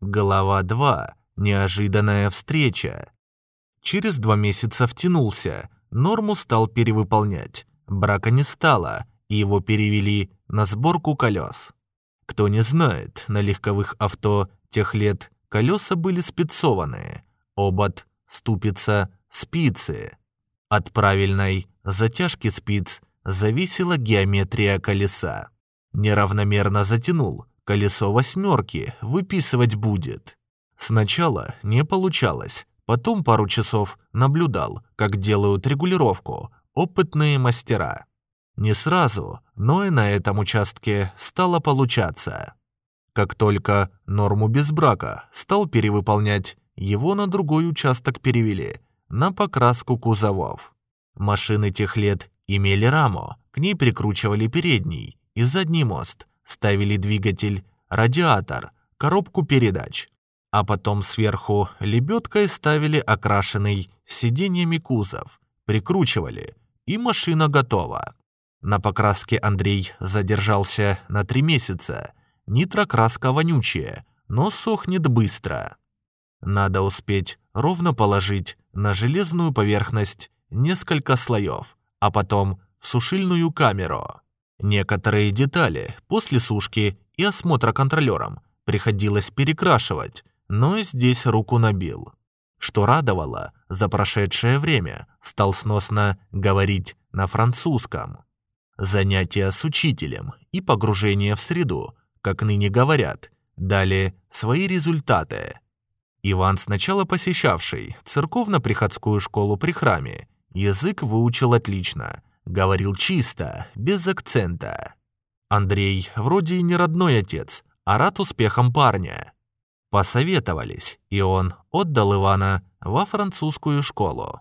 Голова 2. Неожиданная встреча. Через два месяца втянулся, норму стал перевыполнять. Брака не стало, и его перевели на сборку колес. Кто не знает, на легковых авто тех лет колеса были спецованные. Обод, ступица, спицы. От правильной затяжки спиц зависела геометрия колеса. Неравномерно затянул, колесо восьмерки выписывать будет. Сначала не получалось, потом пару часов наблюдал, как делают регулировку опытные мастера. Не сразу, но и на этом участке стало получаться. Как только норму без брака стал перевыполнять, его на другой участок перевели, на покраску кузовов. Машины тех лет имели раму, к ней прикручивали передний и задний мост, ставили двигатель, радиатор, коробку передач, а потом сверху лебедкой ставили окрашенный сиденьями кузов, прикручивали, и машина готова. На покраске Андрей задержался на три месяца. Нитрокраска вонючая, но сохнет быстро. Надо успеть ровно положить на железную поверхность несколько слоев, а потом в сушильную камеру. Некоторые детали после сушки и осмотра контролером приходилось перекрашивать, но здесь руку набил. Что радовало, за прошедшее время стал сносно говорить на французском. Занятия с учителем и погружение в среду, как ныне говорят, дали свои результаты. Иван, сначала посещавший церковно-приходскую школу при храме, язык выучил отлично, говорил чисто, без акцента. Андрей вроде и не родной отец, а рад успехам парня. Посоветовались, и он отдал Ивана во французскую школу.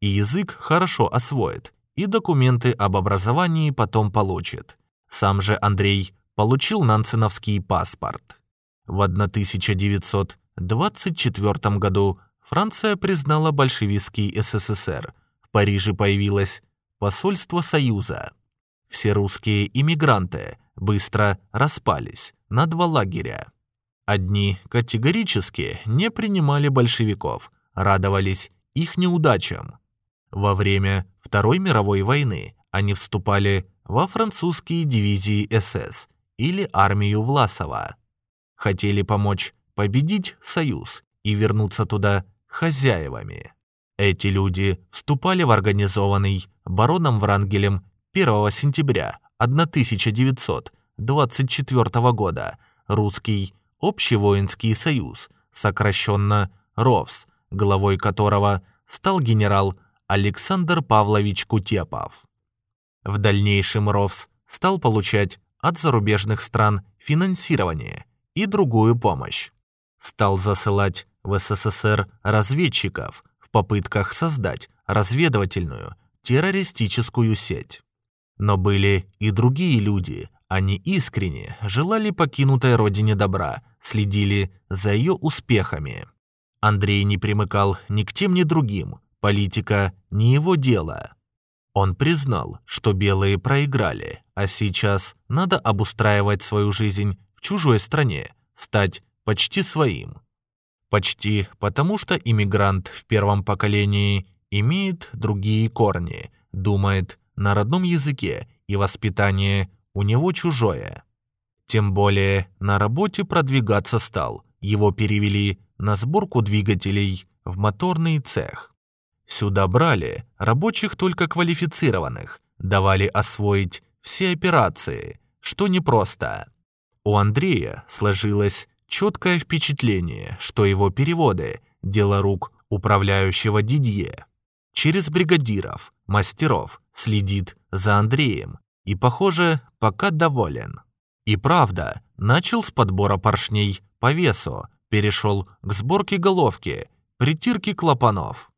И язык хорошо освоит, и документы об образовании потом получит. Сам же Андрей получил нанценовский паспорт. В 1924 году Франция признала большевистский СССР. В Париже появилось посольство Союза. Все русские иммигранты быстро распались на два лагеря. Одни категорически не принимали большевиков, радовались их неудачам. Во время Второй мировой войны они вступали во французские дивизии СС или армию Власова. Хотели помочь победить Союз и вернуться туда хозяевами. Эти люди вступали в организованный бароном Врангелем 1 сентября 1924 года русский Общевоинский союз, сокращенно РОВС, главой которого стал генерал Александр Павлович Кутепов. В дальнейшем РОВС стал получать от зарубежных стран финансирование и другую помощь. Стал засылать в СССР разведчиков в попытках создать разведывательную террористическую сеть. Но были и другие люди, они искренне желали покинутой родине добра, следили за ее успехами. Андрей не примыкал ни к тем, ни другим, политика не его дело. Он признал, что белые проиграли, а сейчас надо обустраивать свою жизнь в чужой стране, стать почти своим. Почти потому, что иммигрант в первом поколении имеет другие корни, думает на родном языке и воспитание у него чужое. Тем более на работе продвигаться стал, его перевели на сборку двигателей в моторный цех. Сюда брали рабочих только квалифицированных, давали освоить все операции, что непросто. У Андрея сложилось четкое впечатление, что его переводы – дело рук управляющего Дидье. Через бригадиров, мастеров следит за Андреем и, похоже, пока доволен. И правда, начал с подбора поршней по весу, перешел к сборке головки, притирке клапанов.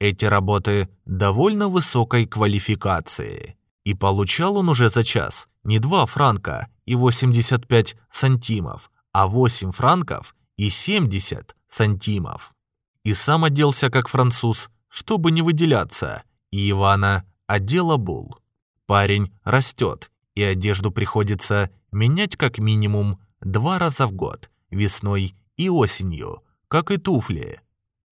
Эти работы довольно высокой квалификации. И получал он уже за час не 2 франка и 85 сантимов, а 8 франков и 70 сантимов. И сам оделся как француз, чтобы не выделяться, и Ивана одела бул. Парень растет, и одежду приходится менять как минимум два раза в год, весной и осенью, как и туфли.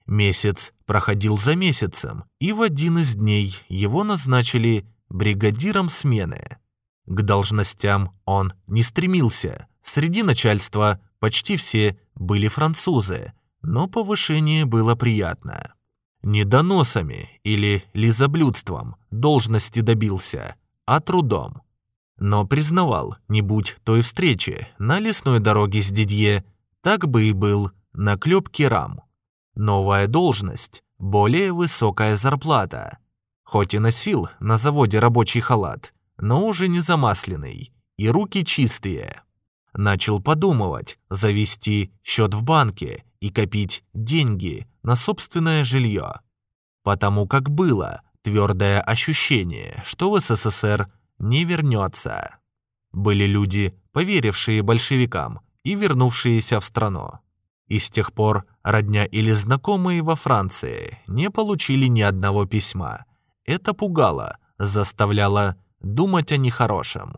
Месяц проходил за месяцем, и в один из дней его назначили бригадиром смены. К должностям он не стремился. Среди начальства почти все были французы, но повышение было приятно. Не доносами или лизоблюдством должности добился, а трудом. Но признавал, не будь той встречи на лесной дороге с Дидье, так бы и был на клёпке рам. Новая должность, более высокая зарплата. Хоть и носил на заводе рабочий халат, но уже не замасленный, и руки чистые. Начал подумывать, завести счет в банке и копить деньги на собственное жилье. Потому как было твердое ощущение, что в СССР не вернется. Были люди, поверившие большевикам и вернувшиеся в страну. И с тех пор родня или знакомые во Франции не получили ни одного письма. Это пугало, заставляло думать о нехорошем.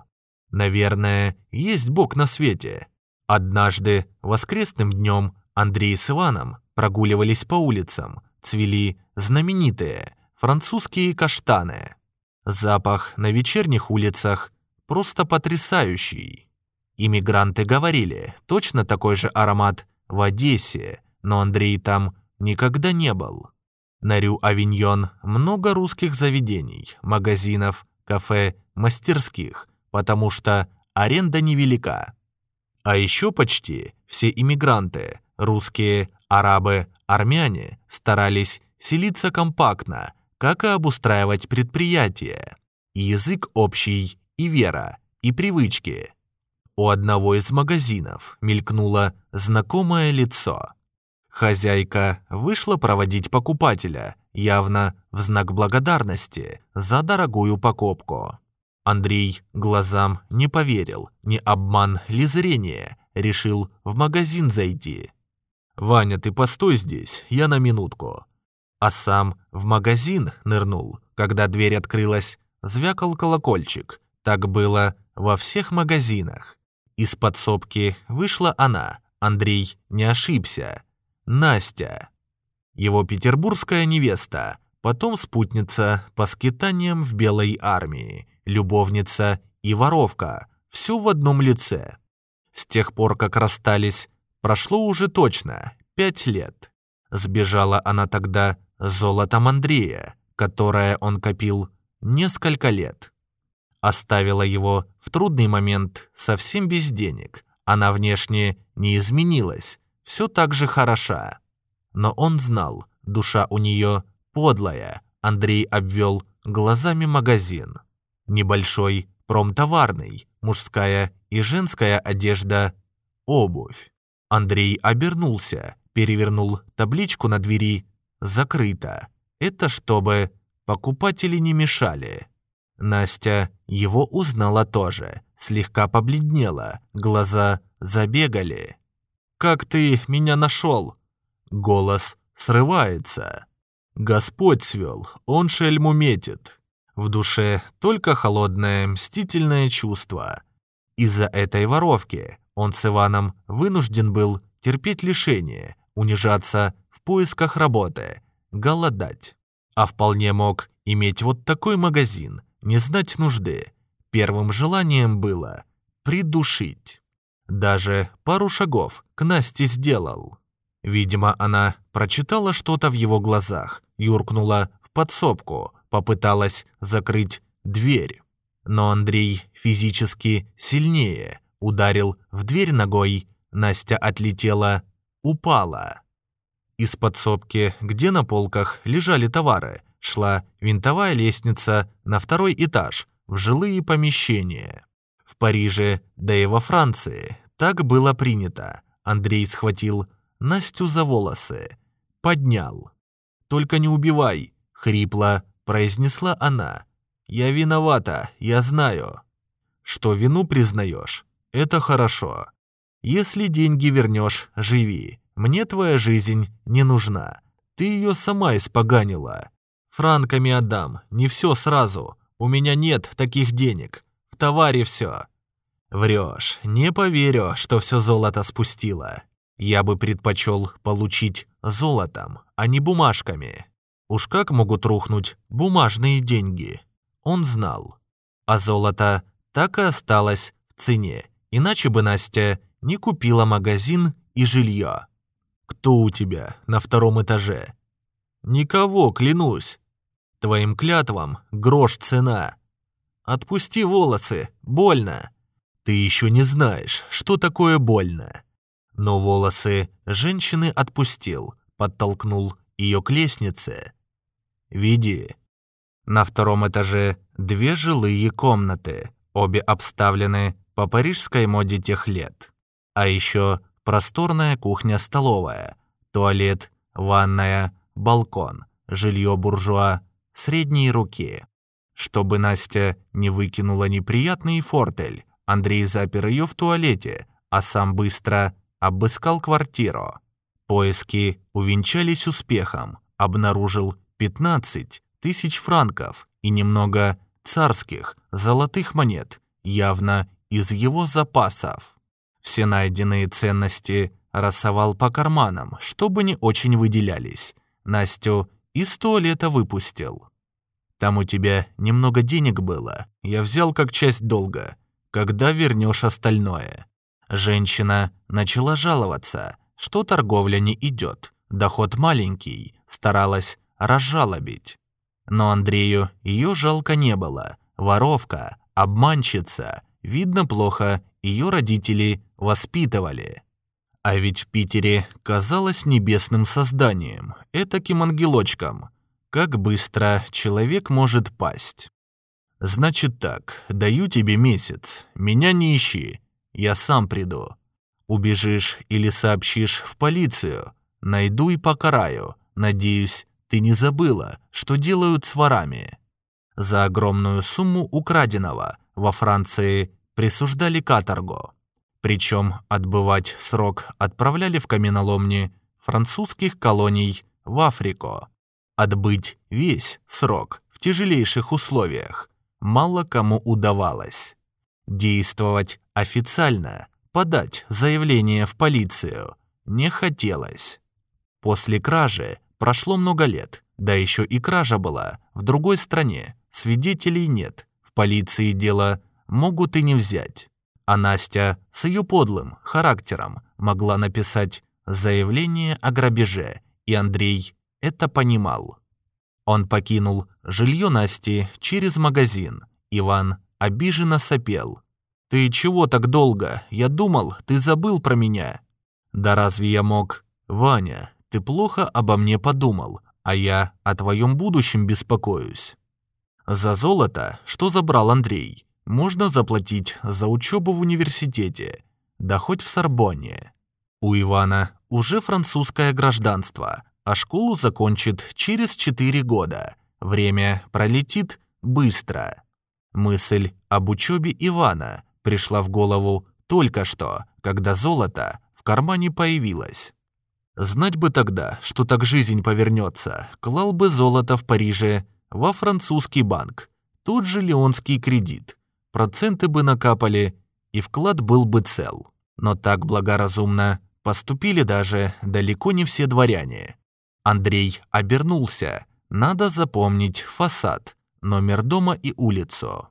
Наверное, есть Бог на свете. Однажды, воскресным днем, Андрей с Иваном прогуливались по улицам, цвели знаменитые французские каштаны. Запах на вечерних улицах просто потрясающий. Иммигранты говорили, точно такой же аромат в Одессе, но Андрей там никогда не был. На Рю-Авиньон много русских заведений, магазинов, кафе, мастерских, потому что аренда невелика. А еще почти все иммигранты, русские, арабы, армяне, старались селиться компактно, как и обустраивать предприятия. И язык общий, и вера, и привычки. У одного из магазинов мелькнуло знакомое лицо. Хозяйка вышла проводить покупателя, явно в знак благодарности за дорогую покупку. Андрей глазам не поверил, не обман ли зрение, решил в магазин зайти. «Ваня, ты постой здесь, я на минутку». А сам в магазин нырнул, когда дверь открылась, звякал колокольчик. Так было во всех магазинах. Из подсобки вышла она, Андрей не ошибся. Настя. Его петербургская невеста, потом спутница по скитаниям в Белой армии, любовница и воровка, все в одном лице. С тех пор, как расстались, прошло уже точно пять лет. Сбежала она тогда золотом Андрея, которое он копил несколько лет. Оставила его в трудный момент совсем без денег. Она внешне не изменилась, все так же хороша. Но он знал, душа у нее подлая. Андрей обвел глазами магазин. Небольшой, промтоварный, мужская и женская одежда, обувь. Андрей обернулся, перевернул табличку на двери «Закрыто». Это чтобы покупатели не мешали. Настя его узнала тоже, слегка побледнела, глаза забегали. «Как ты меня нашел?» Голос срывается. Господь свел, он шельму метит. В душе только холодное, мстительное чувство. Из-за этой воровки он с Иваном вынужден был терпеть лишение, унижаться в поисках работы, голодать. А вполне мог иметь вот такой магазин, не знать нужды. Первым желанием было придушить. Даже пару шагов к Насте сделал. Видимо, она прочитала что-то в его глазах, юркнула в подсобку, попыталась закрыть дверь. Но Андрей физически сильнее, ударил в дверь ногой, Настя отлетела, упала. Из подсобки, где на полках лежали товары, шла винтовая лестница на второй этаж, в жилые помещения. В Париже, да и во Франции так было принято. Андрей схватил Настю за волосы, поднял. «Только не убивай!» — хрипло произнесла она. «Я виновата, я знаю». «Что вину признаешь? Это хорошо. Если деньги вернешь, живи. Мне твоя жизнь не нужна. Ты ее сама испоганила. Франками отдам, не все сразу. У меня нет таких денег. В товаре все. Врешь, не поверю, что все золото спустила. Я бы предпочел получить золотом, а не бумажками. Уж как могут рухнуть бумажные деньги? Он знал. А золото так и осталось в цене, иначе бы Настя не купила магазин и жилье. «Кто у тебя на втором этаже?» «Никого, клянусь. Твоим клятвам грош цена. Отпусти волосы, больно. Ты еще не знаешь, что такое больно». Но волосы женщины отпустил, подтолкнул ее к лестнице. «Веди». На втором этаже две жилые комнаты, обе обставлены по парижской моде тех лет. А еще просторная кухня-столовая, туалет, ванная, балкон, жилье буржуа средней руки. Чтобы Настя не выкинула неприятный фортель, Андрей запер ее в туалете, а сам быстро обыскал квартиру. Поиски увенчались успехом, обнаружил 15 тысяч франков и немного царских золотых монет, явно из его запасов. Все найденные ценности рассовал по карманам, чтобы не очень выделялись. Настю из туалета выпустил. «Там у тебя немного денег было. Я взял как часть долга. Когда вернешь остальное?» Женщина начала жаловаться, что торговля не идет, доход маленький, старалась разжалобить. Но Андрею ее жалко не было. Воровка, обманщица, видно плохо, ее родители воспитывали. А ведь в Питере казалось небесным созданием, этаким ангелочком. Как быстро человек может пасть. Значит так, даю тебе месяц, меня не ищи, я сам приду. Убежишь или сообщишь в полицию, найду и покараю. Надеюсь, ты не забыла, что делают с ворами. За огромную сумму украденного во Франции присуждали каторгу. Причем отбывать срок отправляли в каменоломни французских колоний в Африку. Отбыть весь срок в тяжелейших условиях мало кому удавалось. Действовать официально, подать заявление в полицию не хотелось. После кражи прошло много лет, да еще и кража была в другой стране, свидетелей нет, полиции дело могут и не взять. А Настя с ее подлым характером могла написать заявление о грабеже, и Андрей это понимал. Он покинул жилье Насти через магазин. Иван обиженно сопел. «Ты чего так долго? Я думал, ты забыл про меня». «Да разве я мог?» «Ваня, ты плохо обо мне подумал, а я о твоем будущем беспокоюсь». За золото, что забрал Андрей, можно заплатить за учебу в университете, да хоть в Сорбонне. У Ивана уже французское гражданство, а школу закончит через 4 года. Время пролетит быстро. Мысль об учебе Ивана пришла в голову только что, когда золото в кармане появилось. Знать бы тогда, что так жизнь повернется, клал бы золото в Париже во французский банк, тут же леонский кредит, проценты бы накапали, и вклад был бы цел. Но так благоразумно поступили даже далеко не все дворяне. Андрей обернулся. Надо запомнить фасад, номер дома и улицу.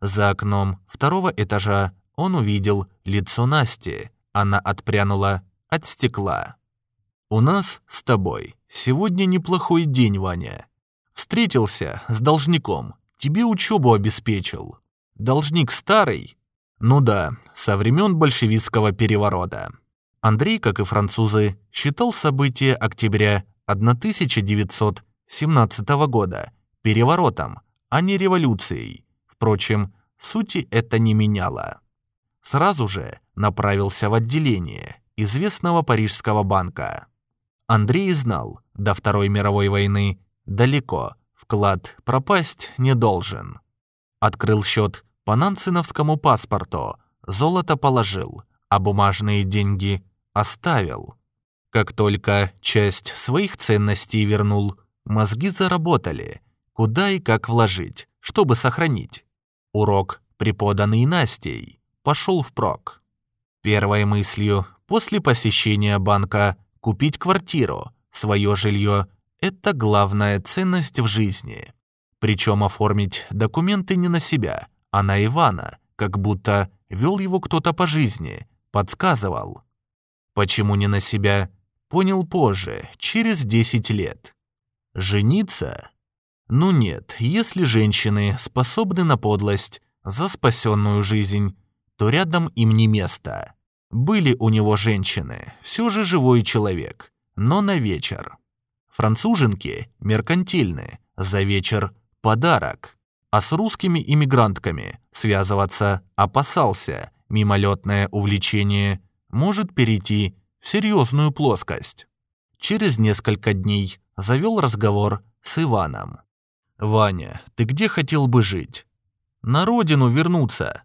За окном второго этажа он увидел лицо Насти. Она отпрянула от стекла. «У нас с тобой сегодня неплохой день, Ваня. Встретился с должником, тебе учебу обеспечил. Должник старый? Ну да, со времен большевистского переворота. Андрей, как и французы, считал события октября 1917 года переворотом, а не революцией. Впрочем, сути это не меняло. Сразу же направился в отделение известного парижского банка. Андрей знал, до Второй мировой войны далеко, вклад пропасть не должен. Открыл счет по нансеновскому паспорту, золото положил, а бумажные деньги оставил. Как только часть своих ценностей вернул, мозги заработали, куда и как вложить, чтобы сохранить. Урок, преподанный Настей, пошел впрок. Первой мыслью После посещения банка купить квартиру, свое жилье – это главная ценность в жизни. Причем оформить документы не на себя, а на Ивана, как будто вел его кто-то по жизни, подсказывал. Почему не на себя, понял позже, через 10 лет. Жениться? Ну нет, если женщины способны на подлость за спасенную жизнь, то рядом им не место. Были у него женщины, все же живой человек, но на вечер. Француженки меркантильны, за вечер подарок. А с русскими иммигрантками связываться опасался, мимолетное увлечение может перейти в серьезную плоскость. Через несколько дней завел разговор с Иваном. «Ваня, ты где хотел бы жить?» «На родину вернуться».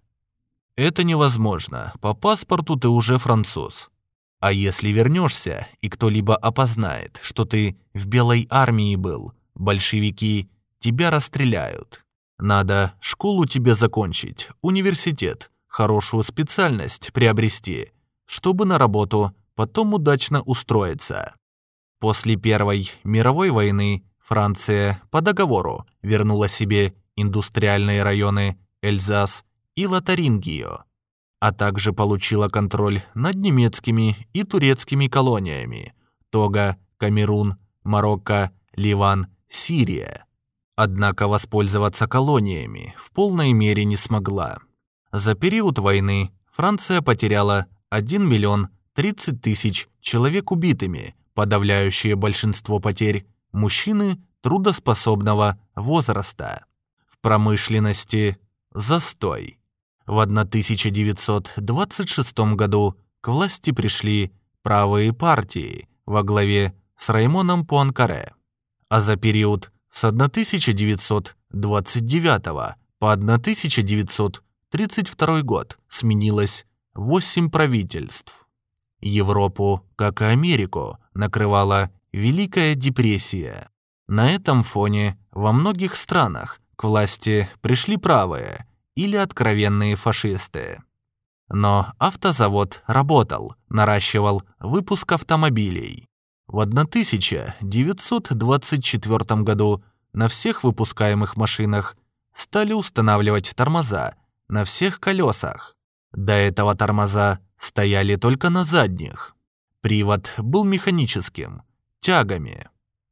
«Это невозможно. По паспорту ты уже француз. А если вернешься, и кто-либо опознает, что ты в белой армии был, большевики тебя расстреляют. Надо школу тебе закончить, университет, хорошую специальность приобрести, чтобы на работу потом удачно устроиться. После Первой мировой войны Франция по договору вернула себе индустриальные районы Эльзас и Лотарингию, а также получила контроль над немецкими и турецкими колониями Тога, Камерун, Марокко, Ливан, Сирия. Однако воспользоваться колониями в полной мере не смогла. За период войны Франция потеряла 1 миллион 30 тысяч человек убитыми, подавляющее большинство потерь – мужчины трудоспособного возраста. В промышленности – застой. В 1926 году к власти пришли правые партии во главе с Раймоном Пуанкаре, а за период с 1929 по 1932 год сменилось 8 правительств. Европу, как и Америку, накрывала Великая депрессия. На этом фоне во многих странах к власти пришли правые или откровенные фашисты. Но автозавод работал, наращивал выпуск автомобилей. В 1924 году на всех выпускаемых машинах стали устанавливать тормоза на всех колесах. До этого тормоза стояли только на задних. Привод был механическим, тягами.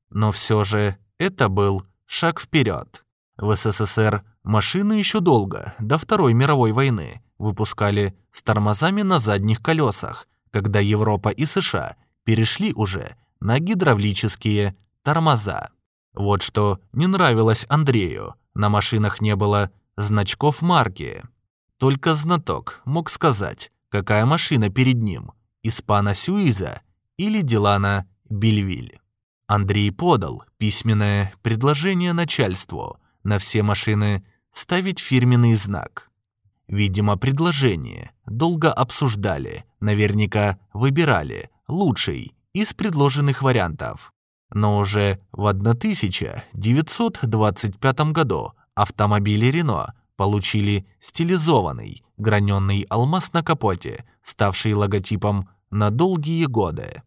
Но все же это был шаг вперед. В СССР машины еще долго, до Второй мировой войны, выпускали с тормозами на задних колесах, когда Европа и США перешли уже на гидравлические тормоза. Вот что не нравилось Андрею, на машинах не было значков марки. Только знаток мог сказать, какая машина перед ним – Испана Сюиза или Дилана Бельвиль. Андрей подал письменное предложение начальству на все машины ставить фирменный знак. Видимо, предложение долго обсуждали, наверняка выбирали лучший из предложенных вариантов. Но уже в 1925 году автомобили Рено получили стилизованный граненый алмаз на капоте, ставший логотипом на долгие годы.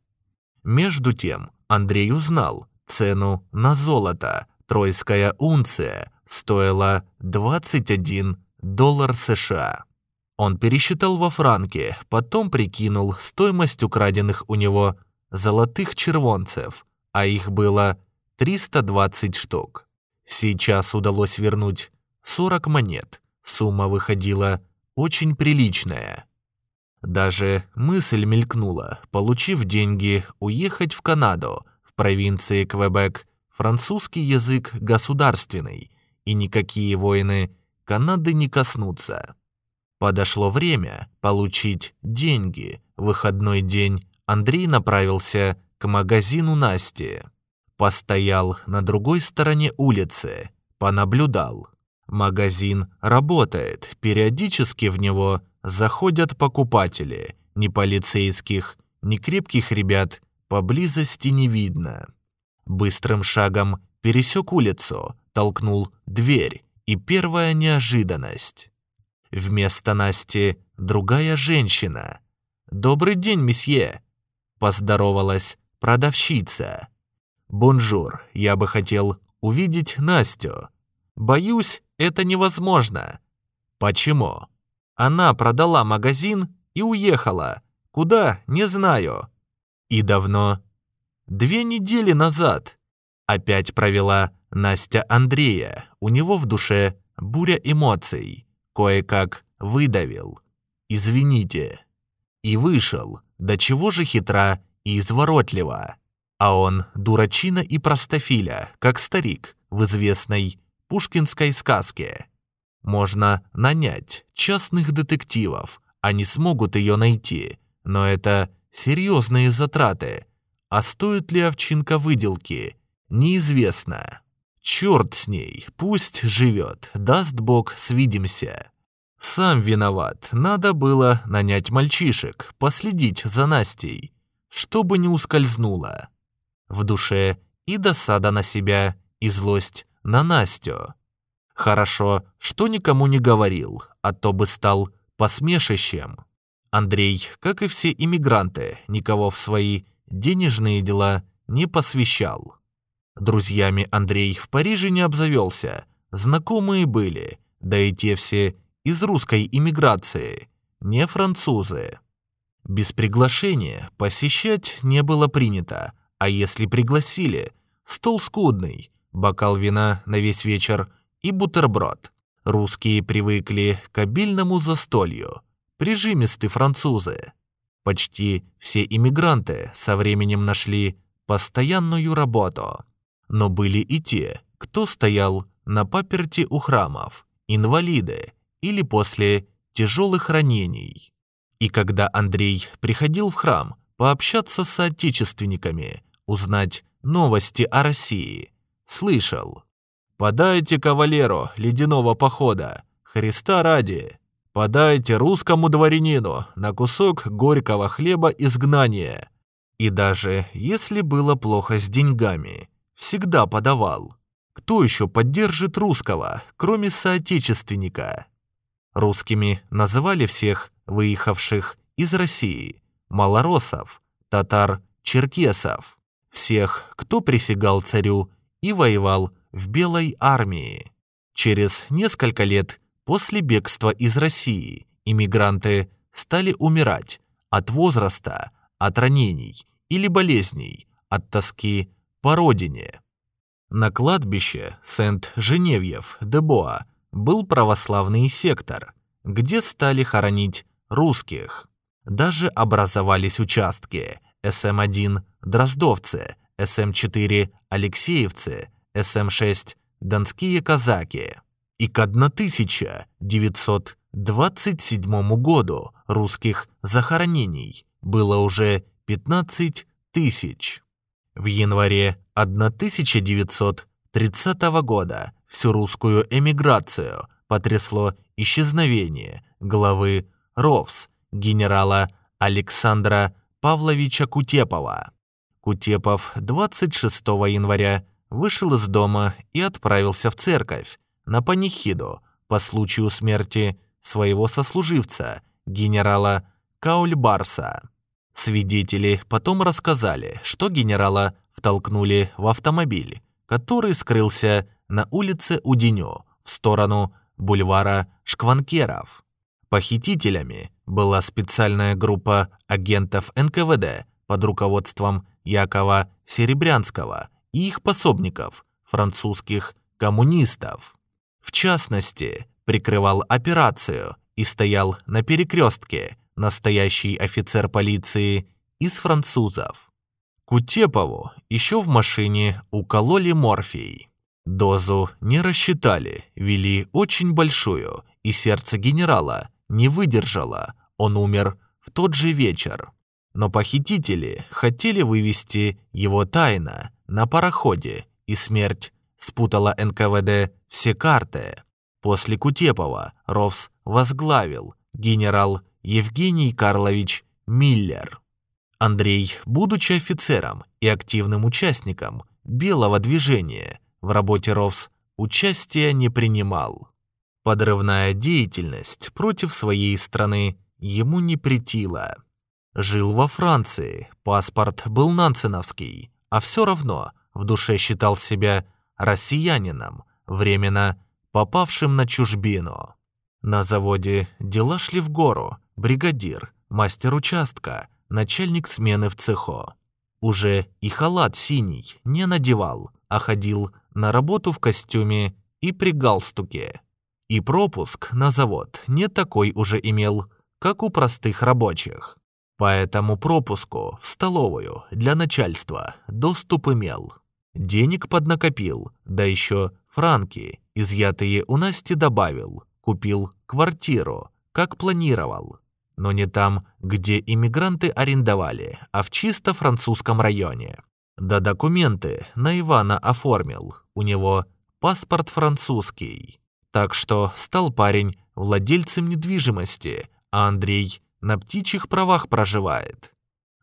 Между тем Андрей узнал цену на золото. Тройская унция стоила 21 доллар США. Он пересчитал во франки, потом прикинул стоимость украденных у него золотых червонцев, а их было 320 штук. Сейчас удалось вернуть 40 монет. Сумма выходила очень приличная. Даже мысль мелькнула, получив деньги, уехать в Канаду, в провинции Квебек. Французский язык государственный, и никакие войны Канады не коснутся. Подошло время получить деньги. Выходной день Андрей направился к магазину Насти. Постоял на другой стороне улицы, понаблюдал. Магазин работает, периодически в него заходят покупатели, ни полицейских, ни крепких ребят поблизости не видно. Быстрым шагом пересек улицу, толкнул дверь, и первая неожиданность. Вместо Насти другая женщина. «Добрый день, месье!» – поздоровалась продавщица. «Бонжур, я бы хотел увидеть Настю. Боюсь, это невозможно». «Почему?» «Она продала магазин и уехала. Куда, не знаю». «И давно?» «Две недели назад». Опять провела Настя Андрея. У него в душе буря эмоций. Кое-как выдавил. «Извините». И вышел. До чего же хитра и изворотлива. А он дурачина и простофиля, как старик в известной пушкинской сказке. Можно нанять частных детективов, они смогут ее найти, но это серьезные затраты. А стоит ли овчинка выделки, неизвестно. Черт с ней, пусть живет, даст бог, свидимся. Сам виноват, надо было нанять мальчишек, последить за Настей, чтобы не ускользнула. В душе и досада на себя, и злость на Настю. Хорошо, что никому не говорил, а то бы стал посмешищем. Андрей, как и все иммигранты, никого в свои денежные дела не посвящал. Друзьями Андрей в Париже не обзавелся, знакомые были, да и те все из русской иммиграции, не французы. Без приглашения посещать не было принято, а если пригласили, стол скудный, бокал вина на весь вечер и бутерброд. Русские привыкли к обильному застолью, прижимисты французы. Почти все иммигранты со временем нашли постоянную работу. Но были и те, кто стоял на паперти у храмов, инвалиды или после тяжелых ранений. И когда Андрей приходил в храм пообщаться с соотечественниками, узнать новости о России, слышал «Подайте кавалеру ледяного похода, Христа ради, подайте русскому дворянину на кусок горького хлеба изгнания». И даже если было плохо с деньгами, всегда подавал. Кто еще поддержит русского, кроме соотечественника? Русскими называли всех выехавших из России, малоросов, татар-черкесов, всех, кто присягал царю и воевал в Белой армии. Через несколько лет после бегства из России иммигранты стали умирать от возраста, от ранений или болезней, от тоски по родине. На кладбище Сент-Женевьев-де-Боа был православный сектор, где стали хоронить русских. Даже образовались участки СМ-1 Дроздовцы, СМ-4 Алексеевцы, СМ-6 Донские казаки. И к 1927 году русских захоронений было уже 15 тысяч. В январе 1930 года всю русскую эмиграцию потрясло исчезновение главы РОВС генерала Александра Павловича Кутепова. Кутепов 26 января вышел из дома и отправился в церковь на панихиду по случаю смерти своего сослуживца, генерала Каульбарса. Свидетели потом рассказали, что генерала втолкнули в автомобиль, который скрылся на улице Удинё в сторону бульвара Шкванкеров. Похитителями была специальная группа агентов НКВД под руководством Якова Серебрянского и их пособников, французских коммунистов. В частности, прикрывал операцию и стоял на перекрестке настоящий офицер полиции из французов. Кутепову еще в машине укололи морфий. Дозу не рассчитали, вели очень большую, и сердце генерала не выдержало, он умер в тот же вечер. Но похитители хотели вывести его тайно на пароходе, и смерть спутала НКВД все карты. После Кутепова Ровс возглавил генерал Евгений Карлович Миллер. Андрей, будучи офицером и активным участником белого движения, в работе РОВС участия не принимал. Подрывная деятельность против своей страны ему не претила. Жил во Франции, паспорт был нансеновский, а все равно в душе считал себя россиянином, временно попавшим на чужбину. На заводе дела шли в гору, бригадир, мастер участка, начальник смены в цеху. Уже и халат синий не надевал, а ходил на работу в костюме и при галстуке. И пропуск на завод не такой уже имел, как у простых рабочих. По этому пропуску в столовую для начальства доступ имел. Денег поднакопил, да еще франки, изъятые у Насти добавил, купил квартиру, как планировал. Но не там, где иммигранты арендовали, а в чисто французском районе. Да документы на Ивана оформил, у него паспорт французский. Так что стал парень владельцем недвижимости, а Андрей на птичьих правах проживает.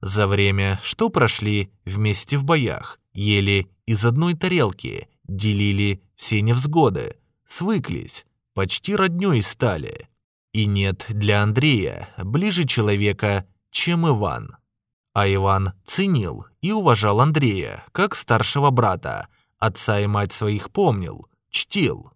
За время, что прошли вместе в боях, ели из одной тарелки, делили все невзгоды, свыклись, почти роднёй стали. И нет для Андрея ближе человека, чем Иван. А Иван ценил и уважал Андрея, как старшего брата, отца и мать своих помнил, чтил.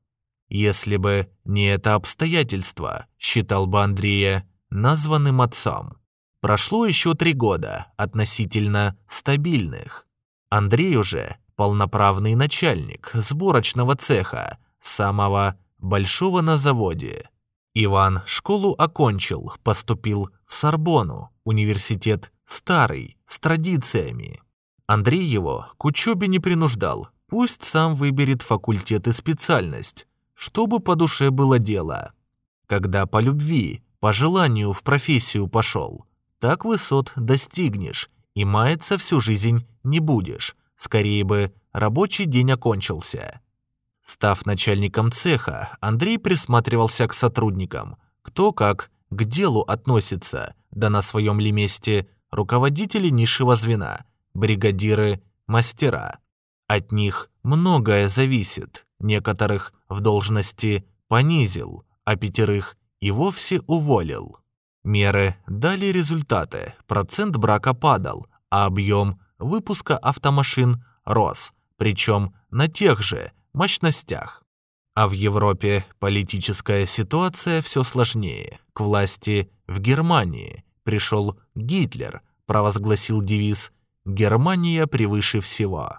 Если бы не это обстоятельство, считал бы Андрея названным отцом. Прошло еще три года, относительно стабильных. Андрей уже полноправный начальник сборочного цеха, самого большого на заводе. Иван школу окончил, поступил в Сорбону, университет старый, с традициями. Андрей его к учебе не принуждал, пусть сам выберет факультет и специальность, чтобы по душе было дело. Когда по любви, по желанию в профессию пошел, так высот достигнешь и маяться всю жизнь не будешь, скорее бы рабочий день окончился. Став начальником цеха, Андрей присматривался к сотрудникам, кто как к делу относится, да на своем ли месте руководители низшего звена, бригадиры, мастера. От них многое зависит, некоторых в должности понизил, а пятерых и вовсе уволил. Меры дали результаты, процент брака падал, а объем выпуска автомашин рос, причем на тех же мощностях. А в Европе политическая ситуация все сложнее. К власти в Германии пришел Гитлер, провозгласил девиз «Германия превыше всего».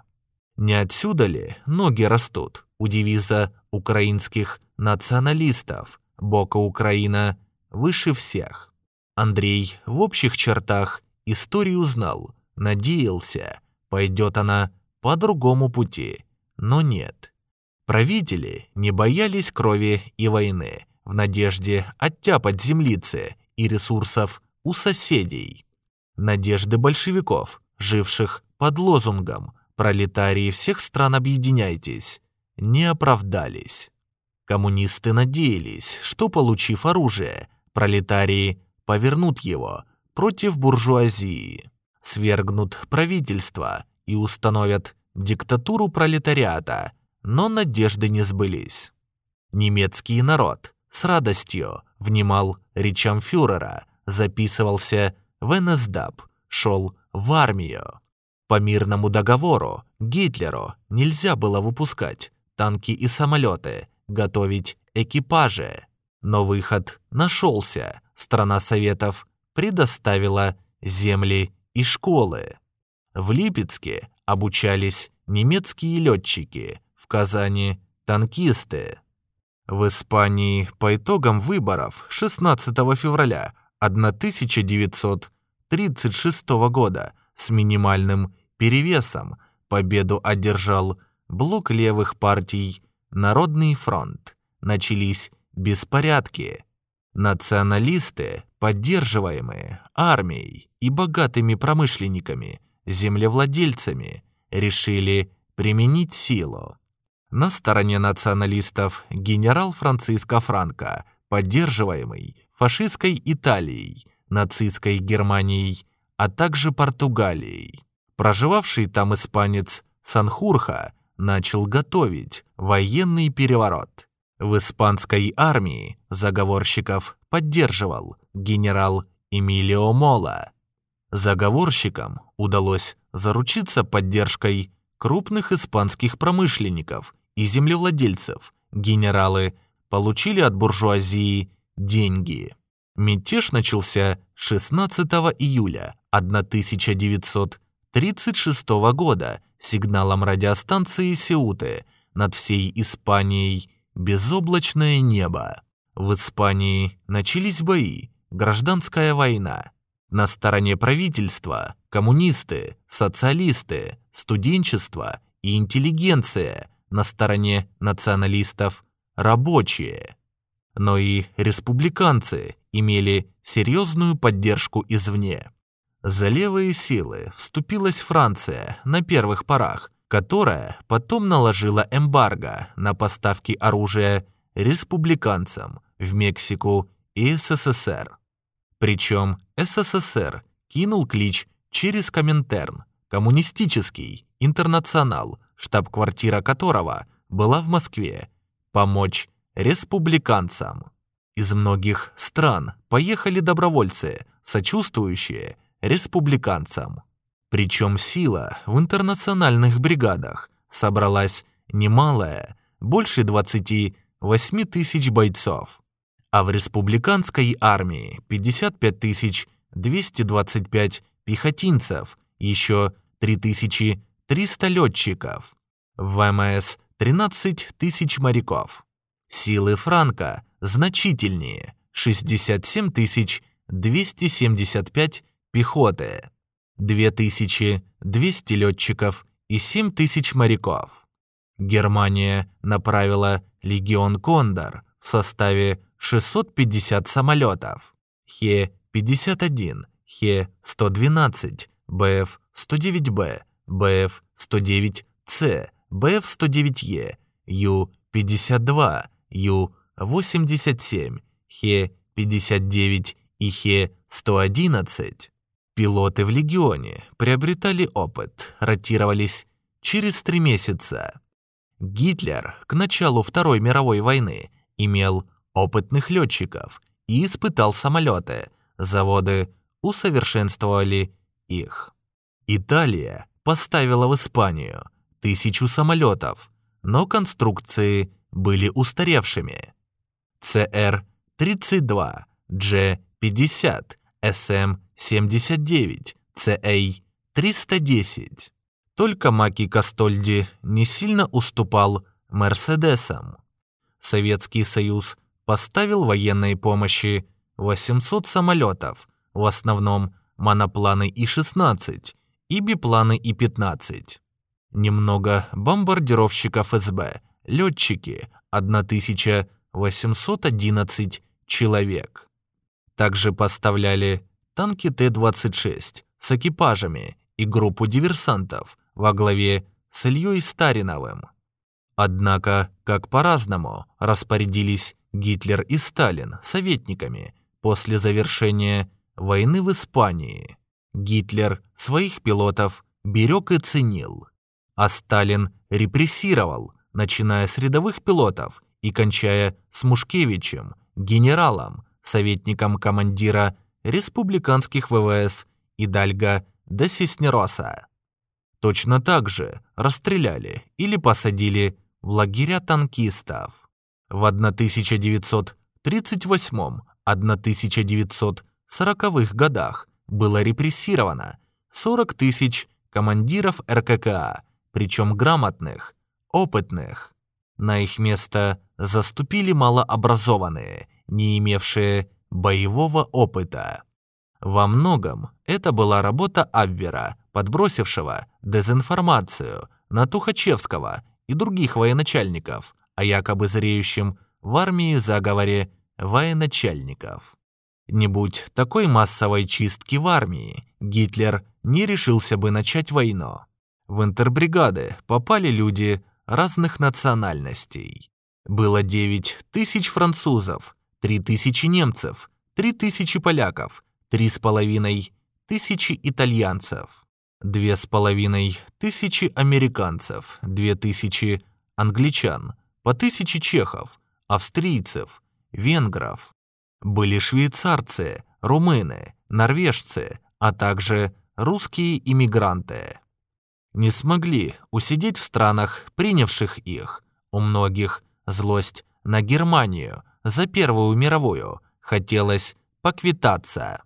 Не отсюда ли ноги растут у девиза украинских националистов «Бока Украина выше всех». Андрей в общих чертах историю знал, надеялся, пойдет она по другому пути, но нет. Правители не боялись крови и войны в надежде оттяпать землицы и ресурсов у соседей. Надежды большевиков, живших под лозунгом «Пролетарии всех стран объединяйтесь», не оправдались. Коммунисты надеялись, что, получив оружие, пролетарии повернут его против буржуазии, свергнут правительство и установят диктатуру пролетариата, но надежды не сбылись. Немецкий народ с радостью внимал речам фюрера, записывался в НСДАП, шел в армию. По мирному договору Гитлеру нельзя было выпускать танки и самолеты, готовить экипажи. Но выход нашелся. Страна Советов предоставила земли и школы. В Липецке обучались немецкие летчики, в Казани – танкисты. В Испании по итогам выборов 16 февраля 1936 года с минимальным перевесом победу одержал блок левых партий Народный фронт. Начались беспорядки. Националисты, поддерживаемые армией и богатыми промышленниками, землевладельцами, решили применить силу. На стороне националистов генерал Франциско Франко, поддерживаемый фашистской Италией, нацистской Германией, а также Португалией. Проживавший там испанец Санхурха начал готовить военный переворот. В испанской армии заговорщиков поддерживал генерал Эмилио Мола. Заговорщикам удалось заручиться поддержкой крупных испанских промышленников и землевладельцев. Генералы получили от буржуазии деньги. Мятеж начался 16 июля 1936 года сигналом радиостанции Сеуты над всей Испанией безоблачное небо. В Испании начались бои, гражданская война. На стороне правительства коммунисты, социалисты, студенчество и интеллигенция, на стороне националистов рабочие. Но и республиканцы имели серьезную поддержку извне. За левые силы вступилась Франция на первых порах, которая потом наложила эмбарго на поставки оружия республиканцам в Мексику и СССР. Причем СССР кинул клич через Коминтерн, коммунистический интернационал, штаб-квартира которого была в Москве, помочь республиканцам. Из многих стран поехали добровольцы, сочувствующие республиканцам. Причем сила в интернациональных бригадах собралась немалая, больше 28 тысяч бойцов. А в республиканской армии 55 225 пехотинцев, еще 3300 летчиков. В ВМС 13 тысяч моряков. Силы Франка значительнее – 67 275 пехоты, 2200 летчиков и 7 тысяч моряков. Германия направила легион «Кондор» в составе 650 самолетов, Хе-51, Хе-112, БФ-109Б, БФ-109С, БФ-109Е, Ю-52, Ю-87, Хе-59 и Хе-111. Пилоты в Легионе приобретали опыт, ротировались через три месяца. Гитлер к началу Второй мировой войны имел опытных летчиков и испытал самолеты. Заводы усовершенствовали их. Италия поставила в Испанию тысячу самолетов, но конструкции были устаревшими. ЦР-32, Дж-50, СМ-79, ЦА-310. Только Маки Кастольди не сильно уступал Мерседесам. Советский Союз поставил военной помощи 800 самолетов, в основном монопланы И-16 и бипланы И-15. Немного бомбардировщиков СБ, летчики 1811 человек. Также поставляли танки Т-26 с экипажами и группу диверсантов во главе с Ильей Стариновым. Однако, как по-разному распорядились Гитлер и Сталин советниками после завершения войны в Испании. Гитлер своих пилотов берег и ценил, а Сталин репрессировал, начиная с рядовых пилотов и кончая с Мушкевичем, генералом, советником командира республиканских ВВС и Дальга до Сеснероса. Точно так же расстреляли или посадили в лагеря танкистов. В 1938-1940 годах было репрессировано 40 тысяч командиров РККА, причем грамотных, опытных. На их место заступили малообразованные, не имевшие боевого опыта. Во многом это была работа Абвера, подбросившего дезинформацию на Тухачевского и других военачальников о якобы зреющем в армии заговоре военачальников. Не будь такой массовой чистки в армии, Гитлер не решился бы начать войну. В интербригады попали люди разных национальностей. Было 9 тысяч французов, 3 тысячи немцев, 3 тысячи поляков, 3,5 тысячи итальянцев, 2,5 тысячи американцев, 2 тысячи англичан, по тысяче чехов, австрийцев, венгров. Были швейцарцы, румыны, норвежцы, а также русские иммигранты. Не смогли усидеть в странах, принявших их. У многих злость на Германию за Первую мировую хотелось поквитаться.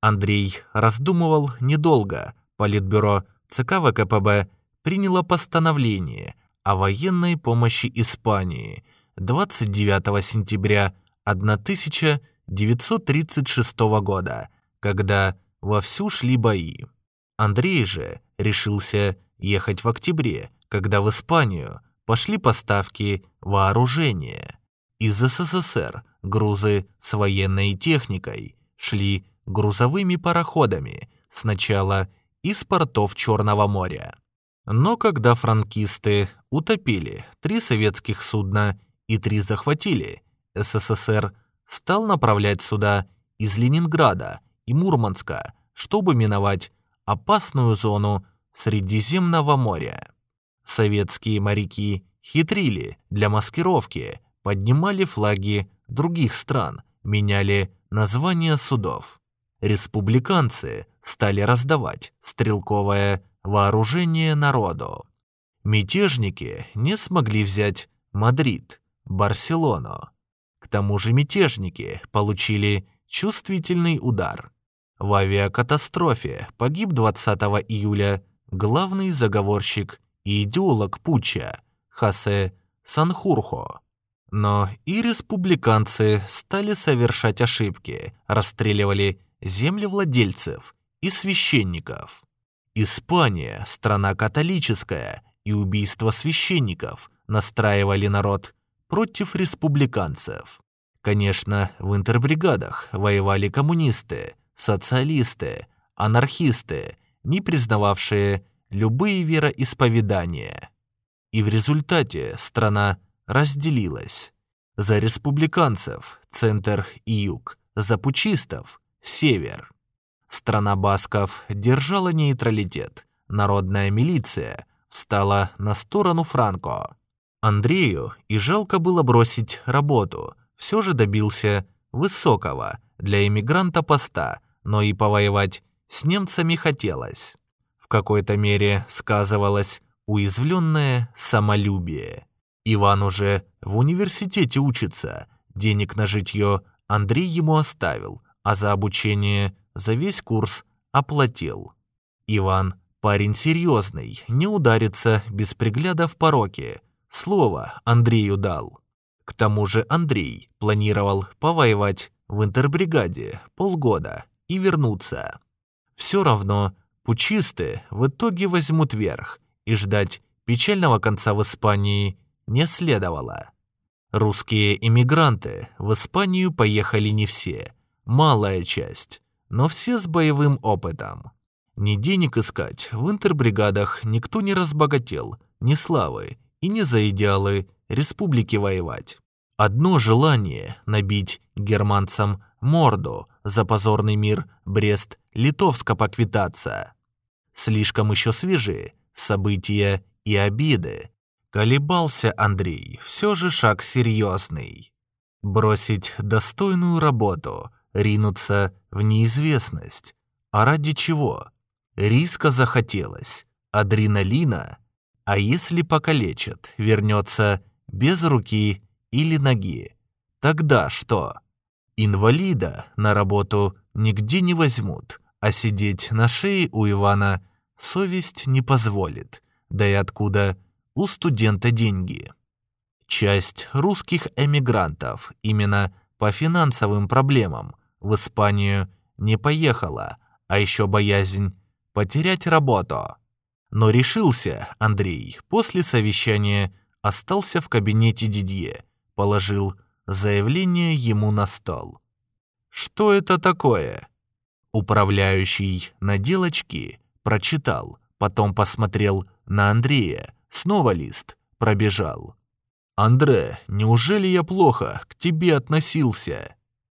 Андрей раздумывал недолго. Политбюро ЦК ВКПБ приняло постановление о военной помощи Испании 29 сентября 1936 года, когда вовсю шли бои. Андрей же решился ехать в октябре, когда в Испанию пошли поставки вооружения. Из СССР грузы с военной техникой шли грузовыми пароходами сначала из портов Черного моря. Но когда франкисты утопили три советских судна и три захватили, СССР стал направлять сюда из Ленинграда и Мурманска, чтобы миновать опасную зону Средиземного моря. Советские моряки хитрили для маскировки, поднимали флаги других стран, меняли названия судов. Республиканцы стали раздавать стрелковое вооружение народу. Мятежники не смогли взять Мадрид, Барселону. К тому же мятежники получили чувствительный удар. В авиакатастрофе погиб 20 июля главный заговорщик и идеолог путча Хасе Санхурхо. Но и республиканцы стали совершать ошибки, расстреливали землевладельцев и священников. Испания – страна католическая, и убийство священников настраивали народ против республиканцев. Конечно, в интербригадах воевали коммунисты, социалисты, анархисты, не признававшие любые вероисповедания. И в результате страна разделилась. За республиканцев – центр и юг, за пучистов – север. Страна басков держала нейтралитет, народная милиция стала на сторону Франко. Андрею и жалко было бросить работу, все же добился высокого для иммигранта поста, но и повоевать с немцами хотелось. В какой-то мере сказывалось уязвленное самолюбие. Иван уже в университете учится, денег на житье Андрей ему оставил, а за обучение за весь курс оплатил. Иван парень серьезный, не ударится без пригляда в пороке, Слово Андрею дал. К тому же Андрей планировал повоевать в интербригаде полгода и вернуться. Все равно пучисты в итоге возьмут верх, и ждать печального конца в Испании не следовало. Русские иммигранты в Испанию поехали не все, малая часть, но все с боевым опытом. Ни денег искать в интербригадах никто не разбогател, ни славы, и не за идеалы республики воевать. Одно желание – набить германцам морду за позорный мир Брест-Литовска поквитаться. Слишком еще свежие события и обиды. Колебался Андрей, все же шаг серьезный. Бросить достойную работу, ринуться в неизвестность. А ради чего? Риска захотелось, адреналина – а если покалечат, вернется без руки или ноги, тогда что? Инвалида на работу нигде не возьмут, а сидеть на шее у Ивана совесть не позволит. Да и откуда у студента деньги? Часть русских эмигрантов именно по финансовым проблемам в Испанию не поехала, а еще боязнь потерять работу. Но решился Андрей после совещания, остался в кабинете Дидье, положил заявление ему на стол. Что это такое? Управляющий на делочки прочитал, потом посмотрел на Андрея, снова лист, пробежал. «Андре, неужели я плохо к тебе относился?»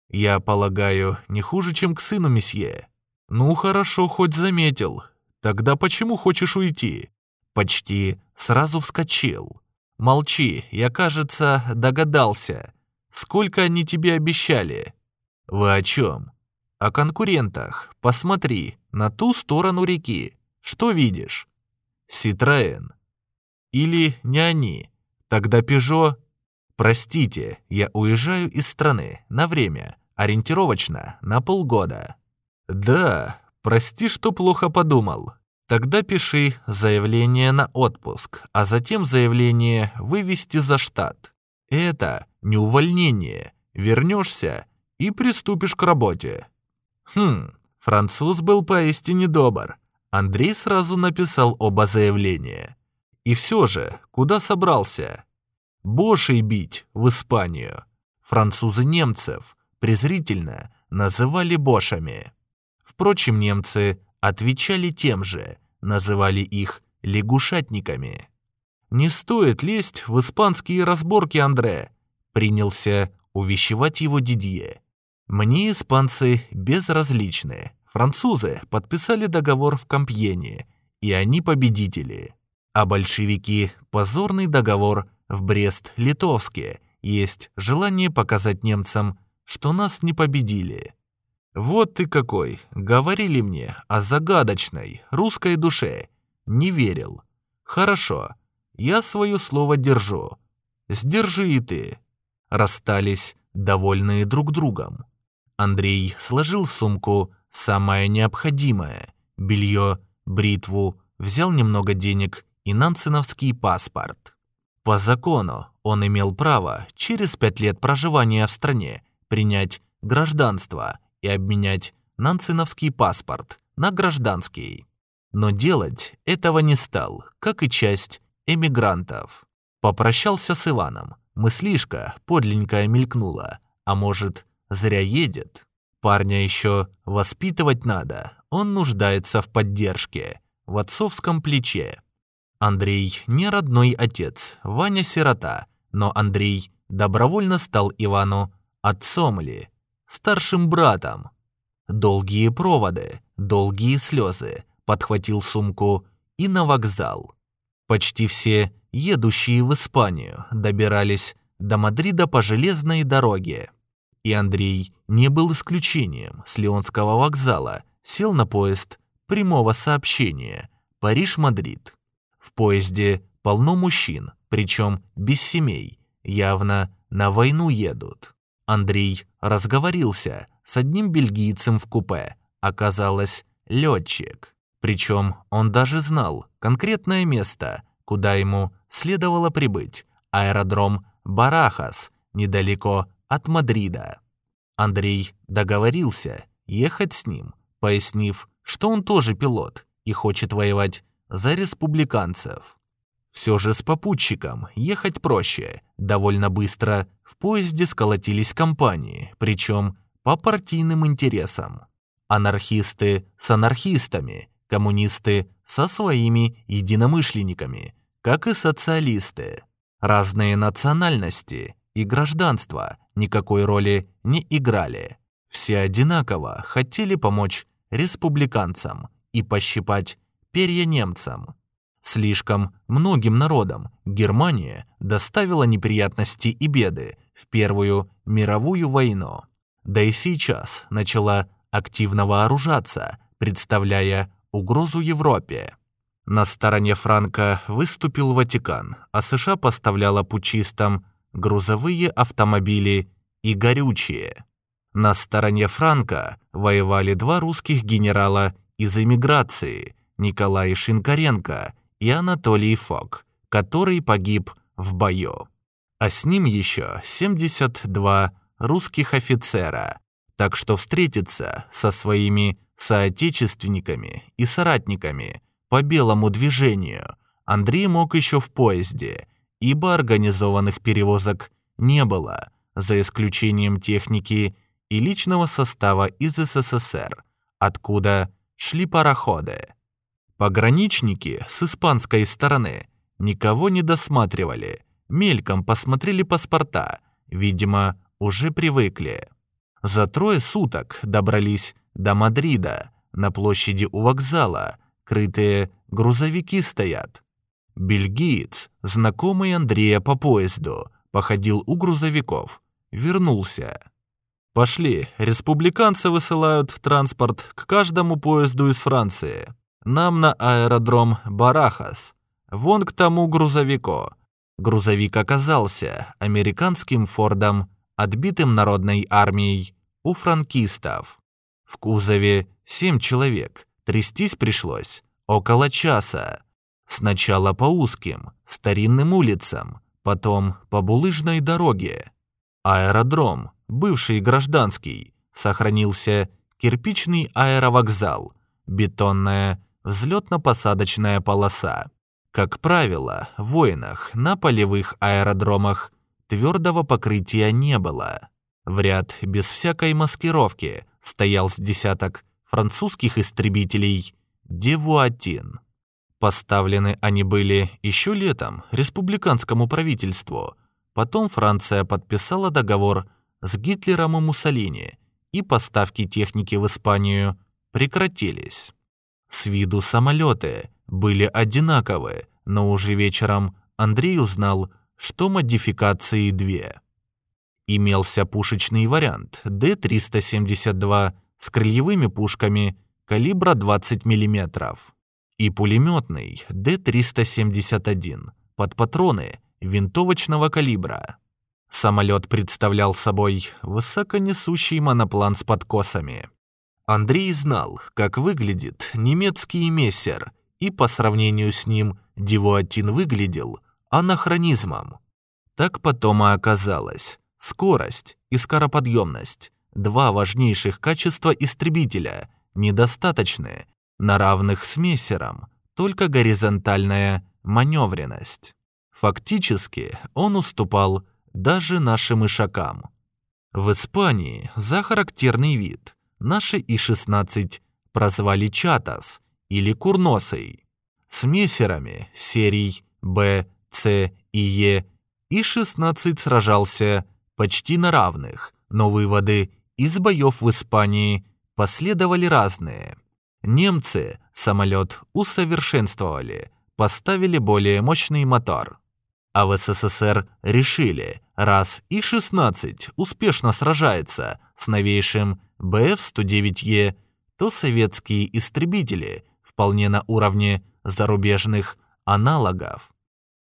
«Я полагаю, не хуже, чем к сыну месье». «Ну, хорошо, хоть заметил. «Тогда почему хочешь уйти?» Почти сразу вскочил. «Молчи, я, кажется, догадался. Сколько они тебе обещали?» «Вы о чем?» о конкурентах. Посмотри, на ту сторону реки. Что видишь? Ситроен. Или не они. Тогда Пежо... Простите, я уезжаю из страны на время, ориентировочно, на полгода. Да, прости, что плохо подумал. Тогда пиши заявление на отпуск, а затем заявление вывести за штат. Это не увольнение. Вернешься и приступишь к работе. Хм, француз был поистине добр. Андрей сразу написал оба заявления. И все же, куда собрался? Бошей бить в Испанию. Французы немцев презрительно называли бошами. Впрочем, немцы отвечали тем же, называли их лягушатниками. «Не стоит лезть в испанские разборки, Андре», принялся увещевать его Дидье. «Мне испанцы безразличны. Французы подписали договор в Кампьене, и они победители. А большевики – позорный договор в Брест-Литовске. Есть желание показать немцам, что нас не победили. Вот ты какой, говорили мне о загадочной русской душе. Не верил. Хорошо, я свое слово держу. Сдержи и ты. Расстались, довольные друг другом. Андрей сложил в сумку самое необходимое – белье, бритву, взял немного денег и нансеновский паспорт. По закону он имел право через пять лет проживания в стране принять гражданство и обменять нансеновский паспорт на гражданский. Но делать этого не стал, как и часть эмигрантов. Попрощался с Иваном. Мыслишка подленькая мелькнула. А может, зря едет? Парня еще воспитывать надо. Он нуждается в поддержке, в отцовском плече. Андрей не родной отец, Ваня сирота, но Андрей добровольно стал Ивану отцом ли, старшим братом. Долгие проводы, долгие слезы, подхватил сумку и на вокзал. Почти все, едущие в Испанию, добирались до Мадрида по железной дороге. И Андрей не был исключением с Леонского вокзала, сел на поезд прямого сообщения Париж-Мадрид. В поезде полно мужчин, причем без семей, явно на войну едут. Андрей разговорился с одним бельгийцем в купе, оказалось, летчик. Причем он даже знал конкретное место, куда ему следовало прибыть – аэродром Барахас, недалеко от Мадрида. Андрей договорился ехать с ним, пояснив, что он тоже пилот и хочет воевать за республиканцев. Все же с попутчиком ехать проще. Довольно быстро в поезде сколотились компании, причем по партийным интересам. Анархисты с анархистами, коммунисты со своими единомышленниками, как и социалисты. Разные национальности и гражданства никакой роли не играли. Все одинаково хотели помочь республиканцам и пощипать перья немцам. Слишком многим народам Германия доставила неприятности и беды в Первую мировую войну. Да и сейчас начала активно вооружаться, представляя угрозу Европе. На стороне Франка выступил Ватикан, а США поставляла пучистам грузовые автомобили и горючее. На стороне Франка воевали два русских генерала из эмиграции – Николай Шинкаренко и Анатолий Фок, который погиб в бою. А с ним еще 72 русских офицера, так что встретиться со своими соотечественниками и соратниками по белому движению Андрей мог еще в поезде, ибо организованных перевозок не было, за исключением техники и личного состава из СССР, откуда шли пароходы. Пограничники с испанской стороны никого не досматривали, мельком посмотрели паспорта, видимо, уже привыкли. За трое суток добрались до Мадрида, на площади у вокзала, крытые грузовики стоят. Бельгиец, знакомый Андрея по поезду, походил у грузовиков, вернулся. Пошли, республиканцы высылают транспорт к каждому поезду из Франции. Нам на аэродром Барахас. Вон к тому грузовику. Грузовик оказался американским Фордом, отбитым народной армией у франкистов. В кузове семь человек. Трястись пришлось около часа. Сначала по узким, старинным улицам, потом по булыжной дороге. Аэродром, бывший гражданский, сохранился кирпичный аэровокзал, бетонная взлетно-посадочная полоса. Как правило, в войнах на полевых аэродромах твердого покрытия не было. В ряд без всякой маскировки стоял с десяток французских истребителей «Девуатин». Поставлены они были еще летом республиканскому правительству. Потом Франция подписала договор с Гитлером и Муссолини, и поставки техники в Испанию прекратились. С виду самолеты были одинаковы, но уже вечером Андрей узнал, что модификации две. Имелся пушечный вариант Д-372 с крыльевыми пушками калибра 20 мм и пулеметный Д-371 под патроны винтовочного калибра. Самолет представлял собой высоконесущий моноплан с подкосами. Андрей знал, как выглядит немецкий мессер, и по сравнению с ним Дивуатин выглядел анахронизмом. Так потом и оказалось. Скорость и скороподъемность – два важнейших качества истребителя, недостаточные на равных с мессером, только горизонтальная маневренность. Фактически он уступал даже нашим ишакам. В Испании за характерный вид наши И-16 прозвали Чатас или Курносой. С мессерами серий Б, С и Е И-16 сражался почти на равных, но выводы из боев в Испании последовали разные. Немцы самолет усовершенствовали, поставили более мощный мотор. А в СССР решили, раз И-16 успешно сражается с новейшим БФ-109Е, то советские истребители вполне на уровне зарубежных аналогов.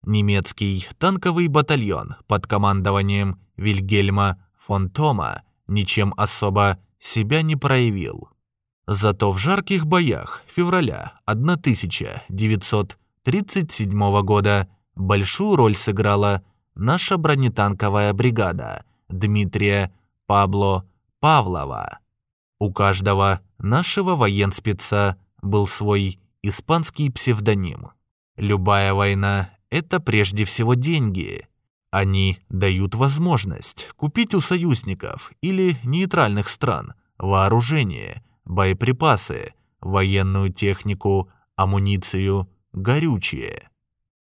Немецкий танковый батальон под командованием Вильгельма фон Тома ничем особо себя не проявил. Зато в жарких боях февраля 1937 года большую роль сыграла наша бронетанковая бригада Дмитрия Пабло Павлова. У каждого нашего военспеца был свой испанский псевдоним. Любая война – это прежде всего деньги. Они дают возможность купить у союзников или нейтральных стран вооружение – боеприпасы, военную технику, амуницию, горючее.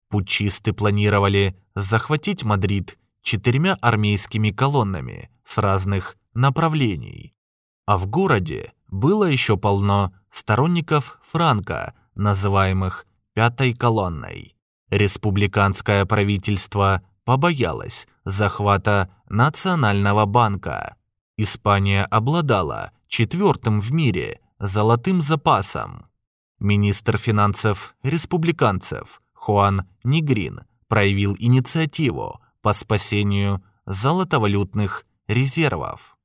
Путчисты планировали захватить Мадрид четырьмя армейскими колоннами с разных направлений. А в городе было еще полно сторонников Франка, называемых «пятой колонной». Республиканское правительство побоялось захвата Национального банка. Испания обладала четвертым в мире золотым запасом. Министр финансов республиканцев Хуан Нигрин проявил инициативу по спасению золотовалютных резервов.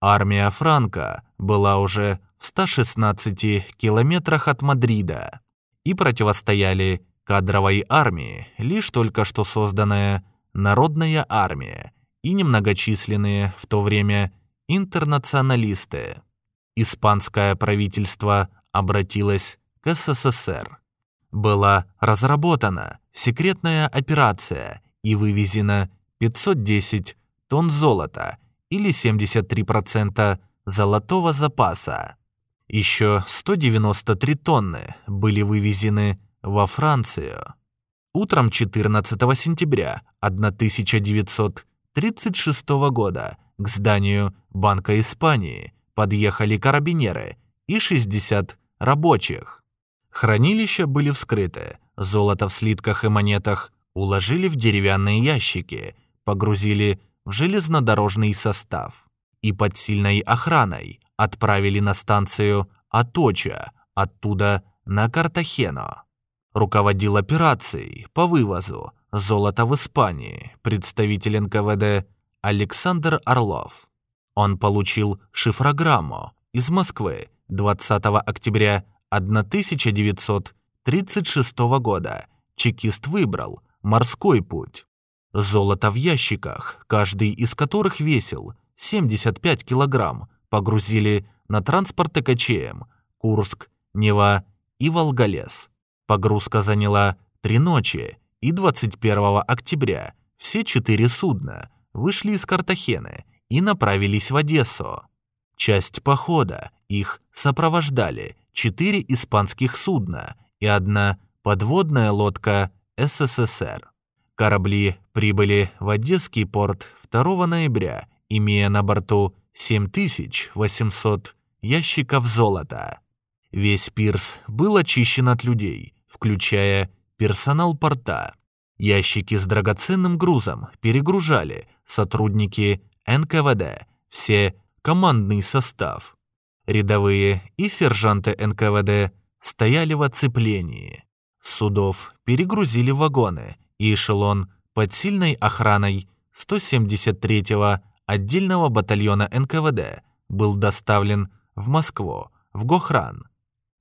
Армия Франка была уже в 116 километрах от Мадрида и противостояли кадровой армии лишь только что созданная Народная армия и немногочисленные в то время интернационалисты испанское правительство обратилось к СССР. Была разработана секретная операция и вывезено 510 тонн золота или 73% золотого запаса. Еще 193 тонны были вывезены во Францию. Утром 14 сентября 1936 года к зданию Банка Испании подъехали карабинеры и 60 рабочих. Хранилища были вскрыты, золото в слитках и монетах уложили в деревянные ящики, погрузили в железнодорожный состав. и под сильной охраной отправили на станцию Аточа, оттуда на Картахено. Руководил операцией по вывозу золота в Испании представитель НКВД Александр Орлов. Он получил шифрограмму из Москвы 20 октября 1936 года. Чекист выбрал морской путь. Золото в ящиках, каждый из которых весил 75 килограмм, погрузили на транспорт ТКЧМ Курск, Нева и Волголес. Погрузка заняла три ночи, и 21 октября все четыре судна вышли из Картахены и направились в Одессу. Часть похода их сопровождали четыре испанских судна и одна подводная лодка СССР. Корабли прибыли в Одесский порт 2 ноября, имея на борту 7800 ящиков золота. Весь пирс был очищен от людей, включая персонал порта. Ящики с драгоценным грузом перегружали сотрудники НКВД, все командный состав. Рядовые и сержанты НКВД стояли в оцеплении. Судов перегрузили вагоны, и эшелон под сильной охраной 173-го отдельного батальона НКВД был доставлен в Москву, в Гохран.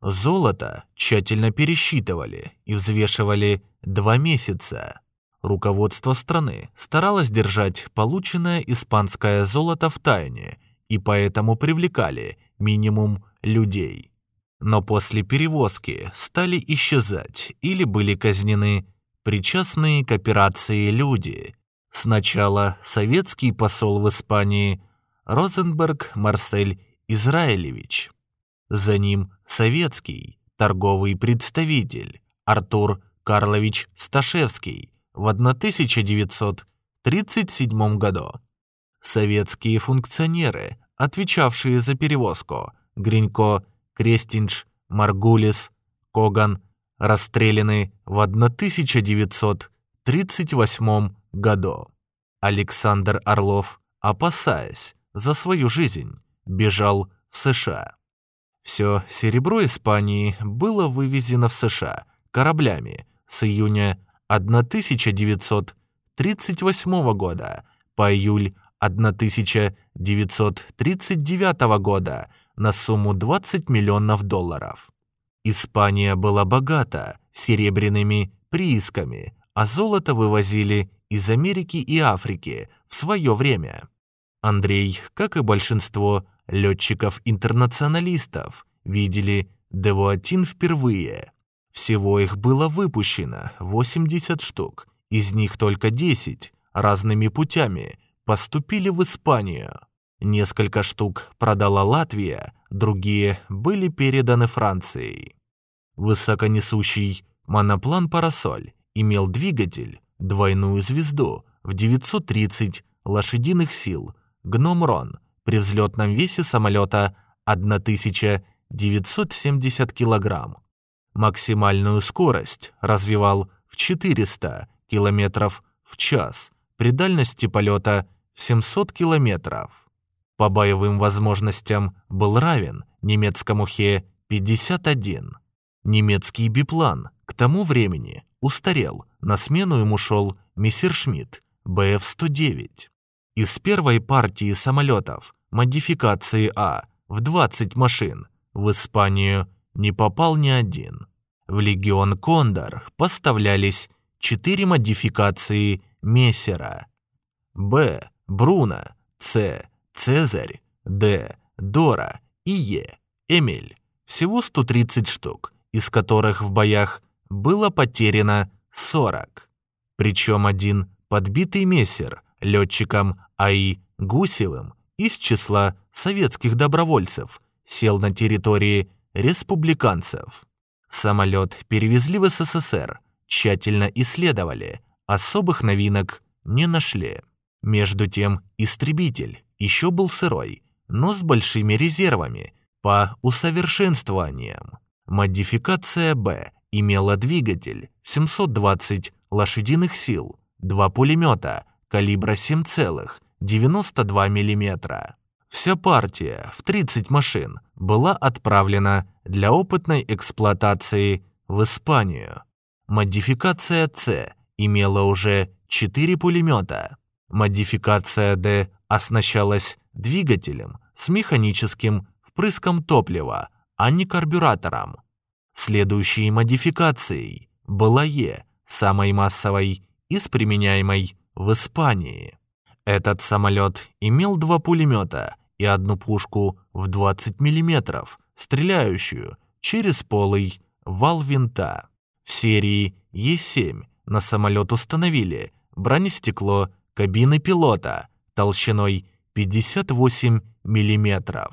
Золото тщательно пересчитывали и взвешивали два месяца. Руководство страны старалось держать полученное испанское золото в тайне и поэтому привлекали минимум людей. Но после перевозки стали исчезать или были казнены причастные к операции люди. Сначала советский посол в Испании Розенберг Марсель Израилевич. За ним советский торговый представитель Артур Карлович Сташевский в 1937 году. Советские функционеры, отвечавшие за перевозку, Гринько, Крестинж, Маргулис, Коган, расстреляны в 1938 году. Александр Орлов, опасаясь за свою жизнь, бежал в США. Все серебро Испании было вывезено в США кораблями с июня 1938 года по июль 1939 года на сумму 20 миллионов долларов. Испания была богата серебряными приисками, а золото вывозили из Америки и Африки в свое время. Андрей, как и большинство летчиков-интернационалистов, видели Девуатин впервые. Всего их было выпущено 80 штук, из них только 10 разными путями поступили в Испанию. Несколько штук продала Латвия, другие были переданы Францией. Высоконесущий моноплан «Парасоль» имел двигатель, двойную звезду в 930 лошадиных сил, гном-рон, при взлетном весе самолета 1970 килограмм. Максимальную скорость развивал в 400 километров в час при дальности полета в 700 километров по боевым возможностям был равен немецкому Хе-51. Немецкий биплан к тому времени устарел, на смену ему шел Мессершмитт БФ-109. Из первой партии самолетов модификации А в 20 машин в Испанию не попал ни один. В легион «Кондор» поставлялись четыре модификации Мессера. Б. Бруно, С. Цезарь, Д, Дора и Е, Эмиль. Всего 130 штук, из которых в боях было потеряно 40. Причем один подбитый мессер летчиком АИ Гусевым из числа советских добровольцев сел на территории республиканцев. Самолет перевезли в СССР, тщательно исследовали, особых новинок не нашли. Между тем, истребитель еще был сырой, но с большими резервами по усовершенствованиям. Модификация «Б» имела двигатель 720 лошадиных сил, два пулемета калибра 7,92 мм. Вся партия в 30 машин была отправлена для опытной эксплуатации в Испанию. Модификация С имела уже 4 пулемета. Модификация Д оснащалась двигателем с механическим впрыском топлива, а не карбюратором. Следующей модификацией была Е, самой массовой из применяемой в Испании. Этот самолет имел два пулемета и одну пушку в 20 мм, стреляющую через полый вал винта. В серии Е7 на самолет установили бронестекло кабины пилота толщиной 58 мм,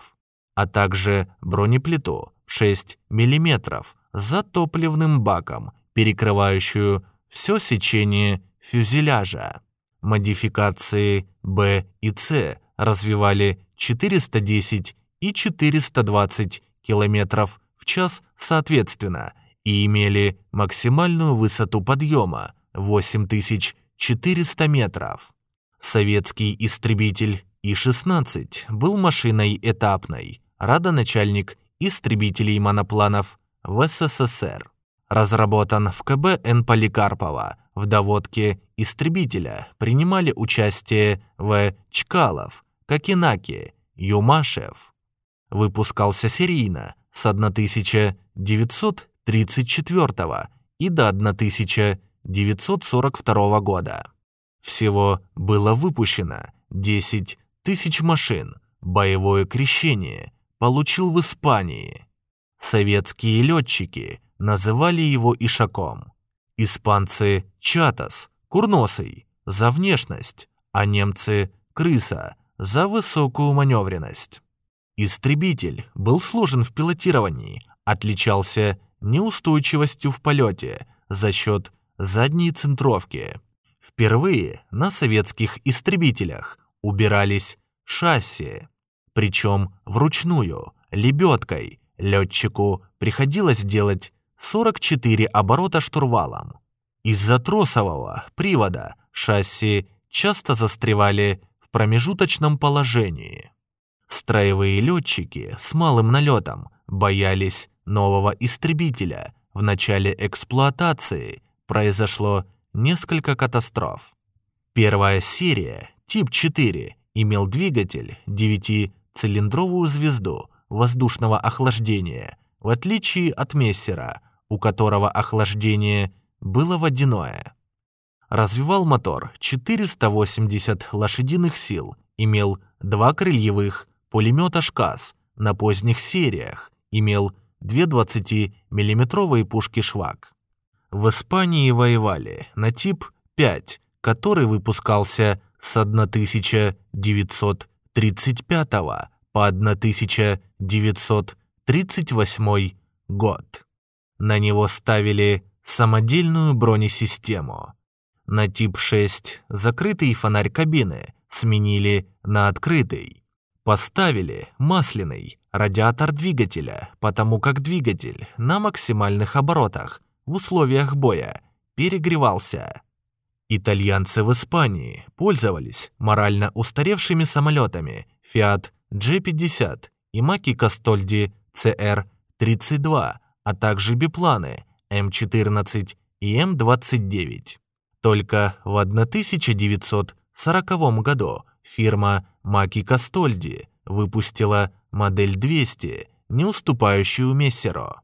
а также бронеплиту 6 мм за топливным баком, перекрывающую все сечение фюзеляжа. Модификации Б и С развивали 410 и 420 км в час соответственно и имели максимальную высоту подъема 8400 метров. Советский истребитель И-16 был машиной этапной, родоначальник истребителей монопланов в СССР. Разработан в КБ Н. Поликарпова. В доводке истребителя принимали участие В. Чкалов, Кокенаки, Юмашев. Выпускался серийно с 1934 и до 1942 года. Всего было выпущено 10 тысяч машин. Боевое крещение получил в Испании. Советские летчики называли его Ишаком. Испанцы – Чатас, курносый, за внешность, а немцы – крыса, за высокую маневренность. Истребитель был сложен в пилотировании, отличался неустойчивостью в полете за счет задней центровки. Впервые на советских истребителях убирались шасси, причем вручную, лебедкой. Летчику приходилось делать 44 оборота штурвалом. Из-за тросового привода шасси часто застревали в промежуточном положении. Строевые летчики с малым налетом боялись нового истребителя. В начале эксплуатации произошло несколько катастроф. Первая серия, тип 4, имел двигатель 9-цилиндровую звезду воздушного охлаждения, в отличие от Мессера, у которого охлаждение было водяное. Развивал мотор 480 лошадиных сил, имел два крыльевых пулемета «ШКАС», на поздних сериях имел две 20-миллиметровые пушки «Швак». В Испании воевали на тип 5, который выпускался с 1935 по 1938 год. На него ставили самодельную бронесистему. На тип 6 закрытый фонарь кабины сменили на открытый. Поставили масляный радиатор двигателя, потому как двигатель на максимальных оборотах в условиях боя перегревался. Итальянцы в Испании пользовались морально устаревшими самолетами Fiat G50 и Маки Кастольди CR-32, а также бипланы М14 и М29. Только в 1940 году фирма Маки Кастольди выпустила модель 200, не уступающую Мессеро.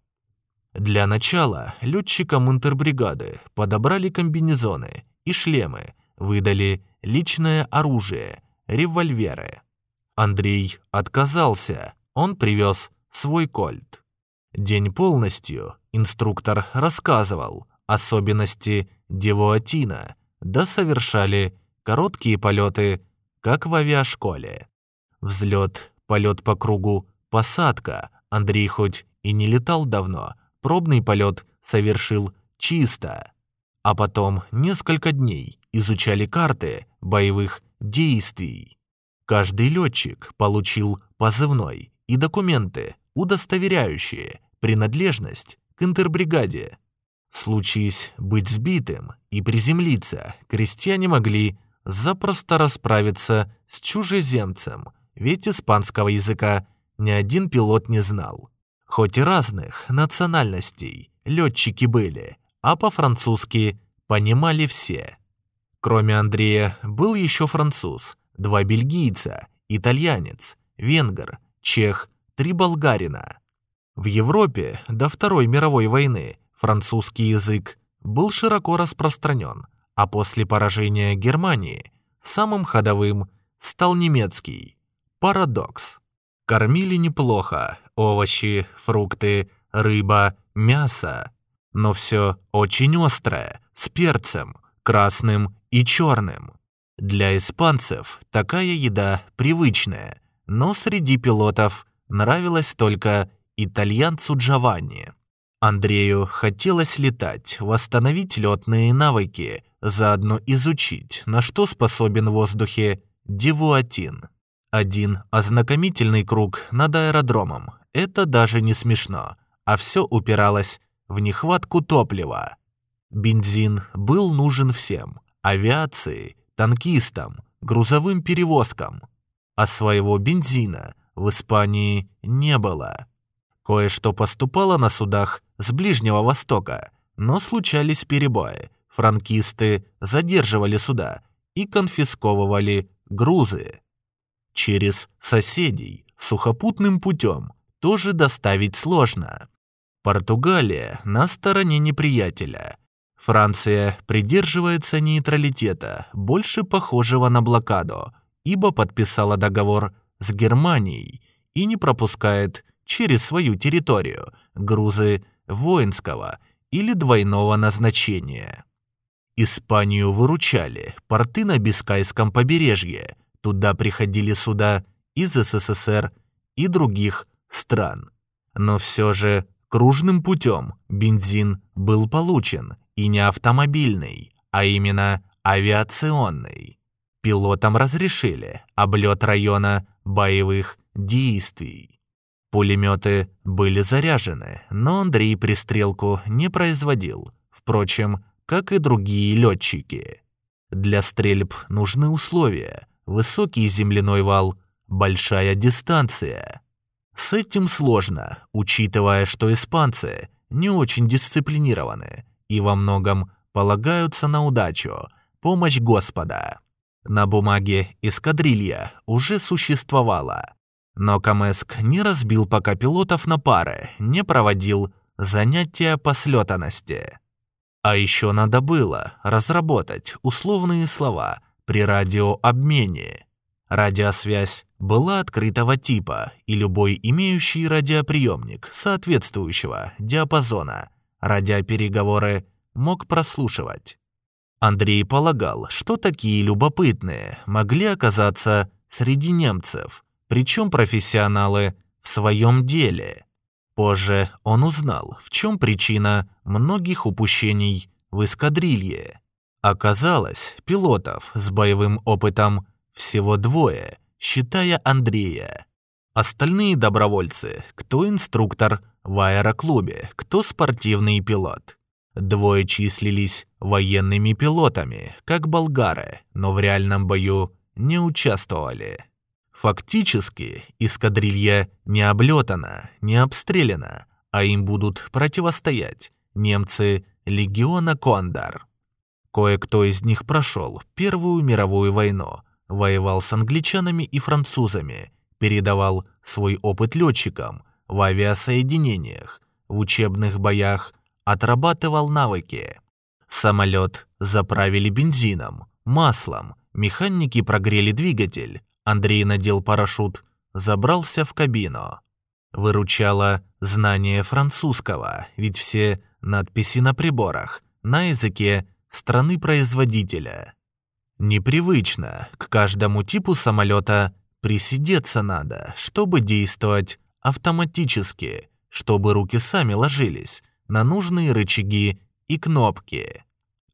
Для начала летчикам интербригады подобрали комбинезоны и шлемы, выдали личное оружие, револьверы. Андрей отказался, он привез свой кольт. День полностью инструктор рассказывал особенности девуатина, да совершали короткие полеты, как в авиашколе. Взлет, полет по кругу, посадка. Андрей хоть и не летал давно, пробный полет совершил чисто. А потом несколько дней изучали карты боевых действий. Каждый летчик получил позывной и документы, удостоверяющие принадлежность к интербригаде. Случись быть сбитым и приземлиться, крестьяне могли запросто расправиться с чужеземцем ведь испанского языка ни один пилот не знал. Хоть и разных национальностей летчики были, а по-французски понимали все. Кроме Андрея был еще француз, два бельгийца, итальянец, венгр, чех, три болгарина. В Европе до Второй мировой войны французский язык был широко распространен, а после поражения Германии самым ходовым стал немецкий. Парадокс. Кормили неплохо. Овощи, фрукты, рыба, мясо. Но все очень острое, с перцем, красным и черным. Для испанцев такая еда привычная, но среди пилотов нравилась только итальянцу Джованни. Андрею хотелось летать, восстановить летные навыки, заодно изучить, на что способен в воздухе Девуатин. Один ознакомительный круг над аэродромом. Это даже не смешно, а все упиралось в нехватку топлива. Бензин был нужен всем – авиации, танкистам, грузовым перевозкам. А своего бензина в Испании не было. Кое-что поступало на судах с Ближнего Востока, но случались перебои. Франкисты задерживали суда и конфисковывали грузы. Через соседей сухопутным путем тоже доставить сложно. Португалия на стороне неприятеля. Франция придерживается нейтралитета, больше похожего на блокаду, ибо подписала договор с Германией и не пропускает через свою территорию грузы воинского или двойного назначения. Испанию выручали порты на Бискайском побережье, туда приходили суда из СССР и других стран. Но все же кружным путем бензин был получен и не автомобильный, а именно авиационный. Пилотам разрешили облет района боевых действий. Пулеметы были заряжены, но Андрей пристрелку не производил, впрочем, как и другие летчики. Для стрельб нужны условия, высокий земляной вал, большая дистанция. С этим сложно, учитывая, что испанцы не очень дисциплинированы и во многом полагаются на удачу, помощь Господа. На бумаге эскадрилья уже существовала, но Камеск не разбил пока пилотов на пары, не проводил занятия по слетанности. А еще надо было разработать условные слова при радиообмене. Радиосвязь была открытого типа, и любой имеющий радиоприемник соответствующего диапазона радиопереговоры мог прослушивать. Андрей полагал, что такие любопытные могли оказаться среди немцев, причем профессионалы в своем деле. Позже он узнал, в чем причина многих упущений в эскадрилье. Оказалось, пилотов с боевым опытом всего двое, считая Андрея. Остальные добровольцы, кто инструктор в аэроклубе, кто спортивный пилот. Двое числились военными пилотами, как болгары, но в реальном бою не участвовали. Фактически эскадрилья не облетана, не обстреляна, а им будут противостоять немцы легиона Кондор. Кое-кто из них прошел Первую мировую войну, воевал с англичанами и французами, передавал свой опыт летчикам в авиасоединениях, в учебных боях, отрабатывал навыки. Самолет заправили бензином, маслом, механики прогрели двигатель, Андрей надел парашют, забрался в кабину. Выручало знание французского, ведь все надписи на приборах на языке страны-производителя. Непривычно, к каждому типу самолета присидеться надо, чтобы действовать автоматически, чтобы руки сами ложились на нужные рычаги и кнопки.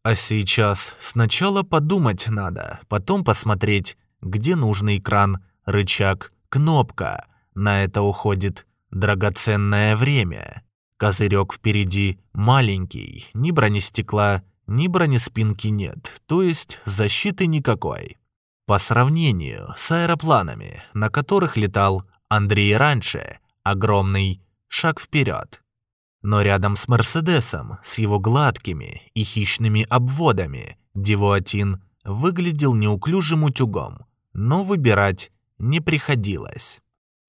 А сейчас сначала подумать надо, потом посмотреть где нужный экран, рычаг, кнопка. На это уходит драгоценное время. Козырек впереди маленький, ни бронестекла, ни бронеспинки нет, то есть защиты никакой. По сравнению с аэропланами, на которых летал Андрей раньше, огромный шаг вперед. Но рядом с Мерседесом, с его гладкими и хищными обводами, Девуатин выглядел неуклюжим утюгом, но выбирать не приходилось.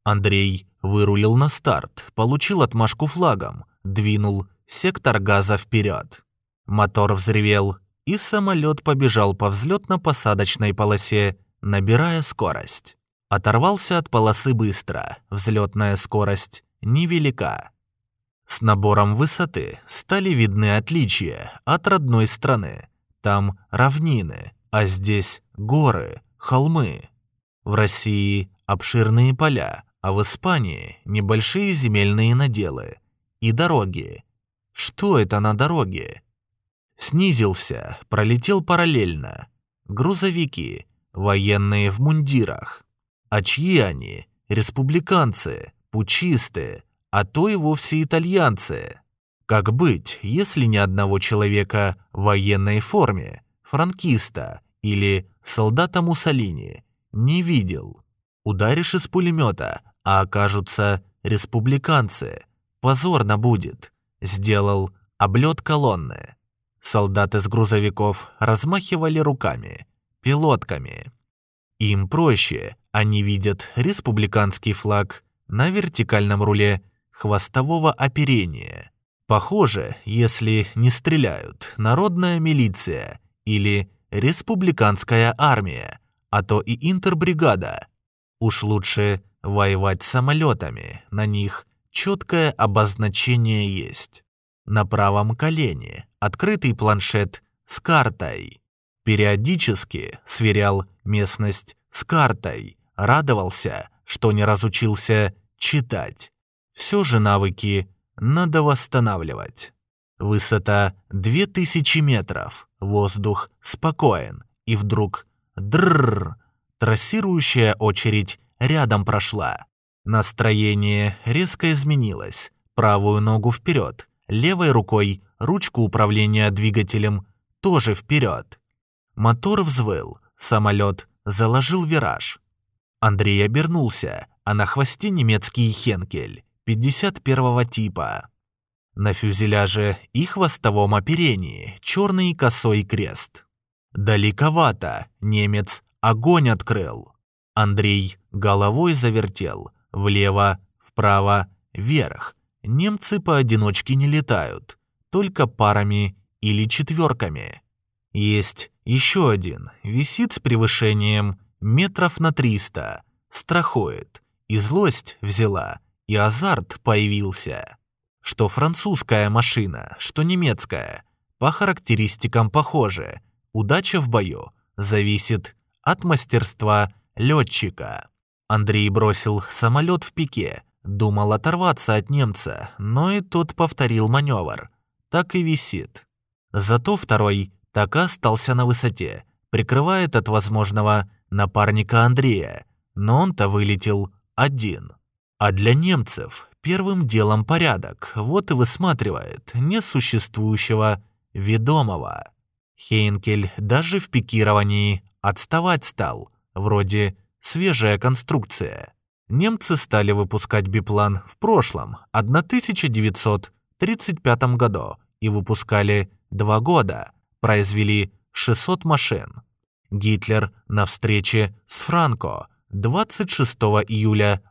Андрей вырулил на старт, получил отмашку флагом, двинул сектор газа вперед. Мотор взревел, и самолет побежал по взлетно-посадочной полосе, набирая скорость. Оторвался от полосы быстро, взлетная скорость невелика. С набором высоты стали видны отличия от родной страны. Там равнины, а здесь горы, холмы. В России обширные поля, а в Испании небольшие земельные наделы и дороги. Что это на дороге? Снизился, пролетел параллельно. Грузовики, военные в мундирах. А чьи они? Республиканцы, пучисты, а то и вовсе итальянцы. Как быть, если ни одного человека в военной форме, франкиста или солдата Муссолини не видел? Ударишь из пулемета, а окажутся республиканцы. Позорно будет. Сделал облет колонны. Солдаты с грузовиков размахивали руками, пилотками. Им проще, они видят республиканский флаг на вертикальном руле хвостового оперения. Похоже, если не стреляют народная милиция или республиканская армия, а то и интербригада. Уж лучше воевать самолетами, на них четкое обозначение есть. На правом колене открытый планшет с картой. Периодически сверял местность с картой, радовался, что не разучился читать. Все же навыки надо восстанавливать. Высота 2000 метров, воздух спокоен, и вдруг дрррр, трассирующая очередь рядом прошла. Настроение резко изменилось. Правую ногу вперед, левой рукой ручку управления двигателем тоже вперед. Мотор взвыл, самолет заложил вираж. Андрей обернулся, а на хвосте немецкий Хенкель 51 типа. На фюзеляже и хвостовом оперении черный косой крест. Далековато немец огонь открыл. Андрей головой завертел, влево, вправо, вверх. Немцы поодиночке не летают, только парами или четверками. Есть еще один, висит с превышением метров на триста, страхует. И злость взяла, и азарт появился. Что французская машина, что немецкая, по характеристикам похожи. Удача в бою зависит от мастерства летчика. Андрей бросил самолет в пике, думал оторваться от немца, но и тот повторил маневр. Так и висит. Зато второй так остался на высоте, прикрывает от возможного напарника Андрея, но он-то вылетел один. А для немцев первым делом порядок, вот и высматривает несуществующего ведомого. Хейнкель даже в пикировании отставать стал, вроде свежая конструкция. Немцы стали выпускать биплан в прошлом, 1935 году, и выпускали два года, произвели 600 машин. Гитлер на встрече с Франко 26 июля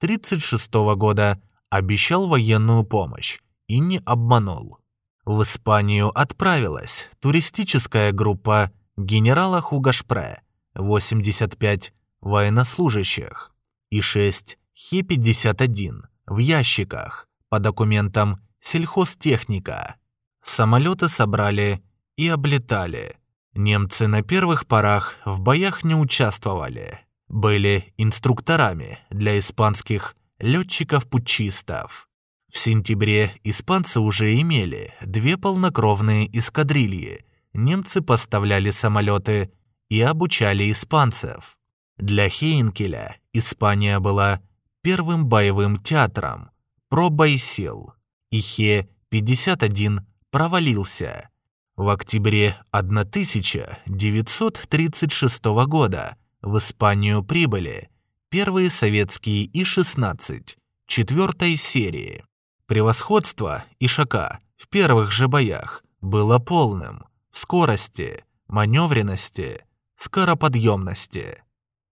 1936 года обещал военную помощь и не обманул. В Испанию отправилась туристическая группа генерала Хуга Шпре, 85 военнослужащих и 6 Хи-51 в ящиках по документам сельхозтехника. Самолеты собрали и облетали. Немцы на первых порах в боях не участвовали. Были инструкторами для испанских летчиков-путчистов. В сентябре испанцы уже имели две полнокровные эскадрильи. Немцы поставляли самолеты и обучали испанцев. Для Хейнкеля Испания была первым боевым театром, пробой сил. И Хе-51 провалился. В октябре 1936 года в Испанию прибыли первые советские И-16 четвертой серии. Превосходство Ишака в первых же боях было полным в скорости, маневренности, скороподъемности.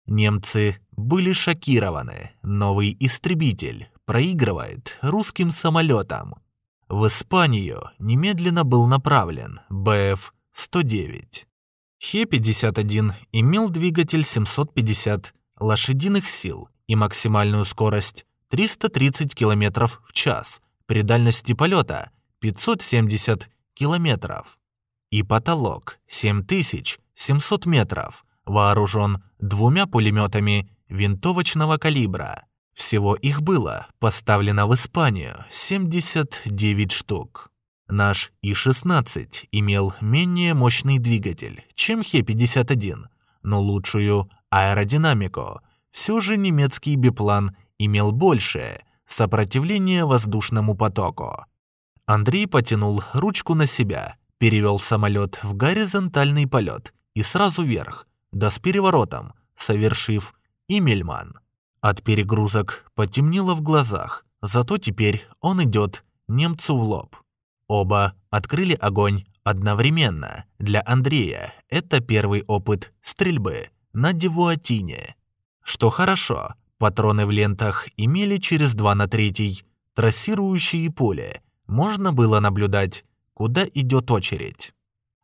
Немцы были шокированы. Новый истребитель проигрывает русским самолетам. В Испанию немедленно был направлен БФ-109. Хе-51 имел двигатель 750 лошадиных сил и максимальную скорость 330 км в час при дальности полета 570 км и потолок 7700 метров, вооружен двумя пулеметами винтовочного калибра. Всего их было поставлено в Испанию 79 штук. Наш И-16 имел менее мощный двигатель, чем Хе-51, но лучшую аэродинамику. Все же немецкий биплан имел большее сопротивление воздушному потоку. Андрей потянул ручку на себя, перевел самолет в горизонтальный полет и сразу вверх, да с переворотом, совершив Имельман. От перегрузок потемнело в глазах, зато теперь он идет немцу в лоб. Оба открыли огонь одновременно. Для Андрея это первый опыт стрельбы на Девуатине. Что хорошо, патроны в лентах имели через 2 на 3 трассирующие пули. Можно было наблюдать, куда идет очередь.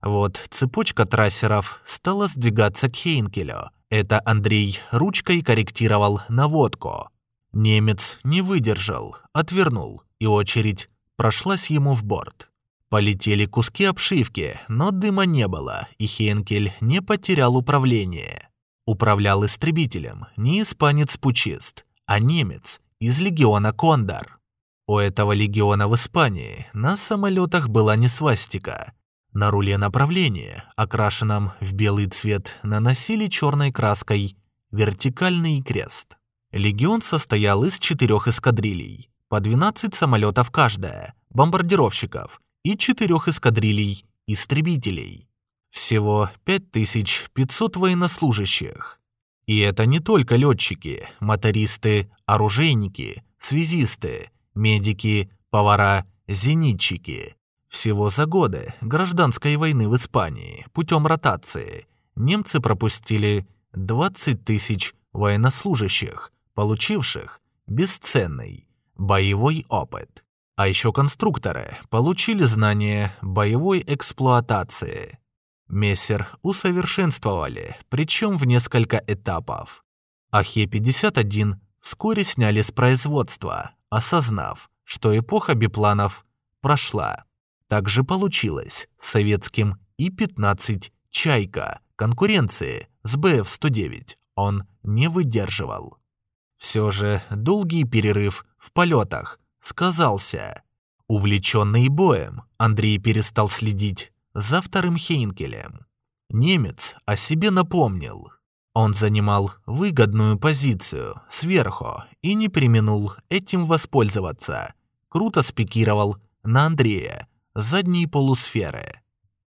Вот цепочка трассеров стала сдвигаться к Хейнкелю. Это Андрей ручкой корректировал наводку. Немец не выдержал, отвернул, и очередь прошлась ему в борт. Полетели куски обшивки, но дыма не было, и Хейнкель не потерял управление. Управлял истребителем не испанец-пучист, а немец из легиона «Кондор». У этого легиона в Испании на самолетах была не свастика, на руле направления, окрашенном в белый цвет, наносили черной краской вертикальный крест. Легион состоял из четырех эскадрилей, по 12 самолетов каждая, бомбардировщиков и четырех эскадрилей истребителей. Всего 5500 военнослужащих. И это не только летчики, мотористы, оружейники, связисты, медики, повара, зенитчики. Всего за годы гражданской войны в Испании путем ротации немцы пропустили 20 тысяч военнослужащих, получивших бесценный боевой опыт. А еще конструкторы получили знания боевой эксплуатации. Мессер усовершенствовали, причем в несколько этапов. А Хе-51 вскоре сняли с производства, осознав, что эпоха бипланов прошла. Так же получилось советским И-15 «Чайка» конкуренции с БФ-109 он не выдерживал. Все же долгий перерыв в полетах сказался. Увлеченный боем, Андрей перестал следить за вторым Хейнкелем. Немец о себе напомнил. Он занимал выгодную позицию сверху и не применул этим воспользоваться. Круто спикировал на Андрея, задней полусферы.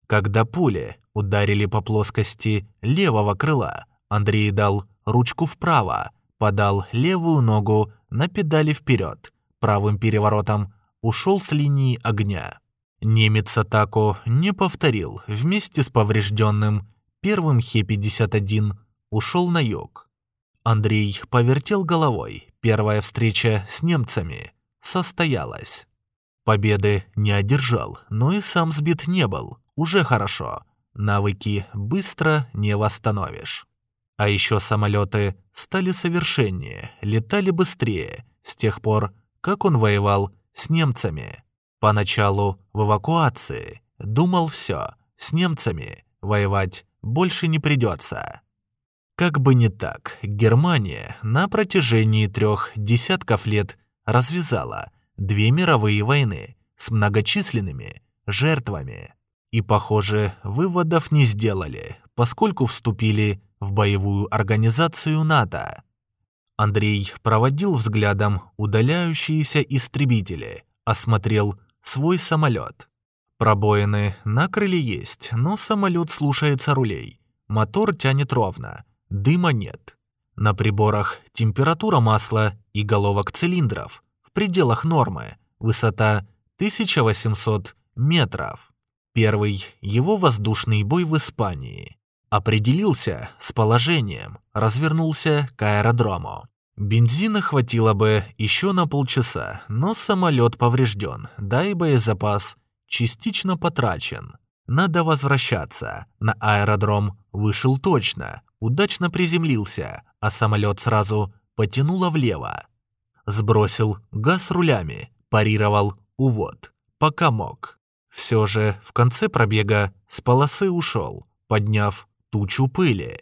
Когда пули ударили по плоскости левого крыла, Андрей дал ручку вправо, подал левую ногу на педали вперед, правым переворотом ушел с линии огня. Немец атаку не повторил, вместе с поврежденным первым Хе-51 ушел на юг. Андрей повертел головой, первая встреча с немцами состоялась. Победы не одержал, но и сам сбит не был. Уже хорошо. Навыки быстро не восстановишь. А еще самолеты стали совершеннее, летали быстрее с тех пор, как он воевал с немцами. Поначалу в эвакуации думал все, с немцами воевать больше не придется. Как бы не так, Германия на протяжении трех десятков лет развязала две мировые войны с многочисленными жертвами. И, похоже, выводов не сделали, поскольку вступили в боевую организацию НАТО. Андрей проводил взглядом удаляющиеся истребители, осмотрел свой самолет. Пробоины на крыле есть, но самолет слушается рулей. Мотор тянет ровно, дыма нет. На приборах температура масла и головок цилиндров в пределах нормы, высота 1800 метров. Первый его воздушный бой в Испании. Определился с положением, развернулся к аэродрому. Бензина хватило бы еще на полчаса, но самолет поврежден, да и боезапас частично потрачен. Надо возвращаться. На аэродром вышел точно, удачно приземлился, а самолет сразу потянуло влево. Сбросил газ рулями, парировал увод, пока мог. Все же в конце пробега с полосы ушел, подняв тучу пыли.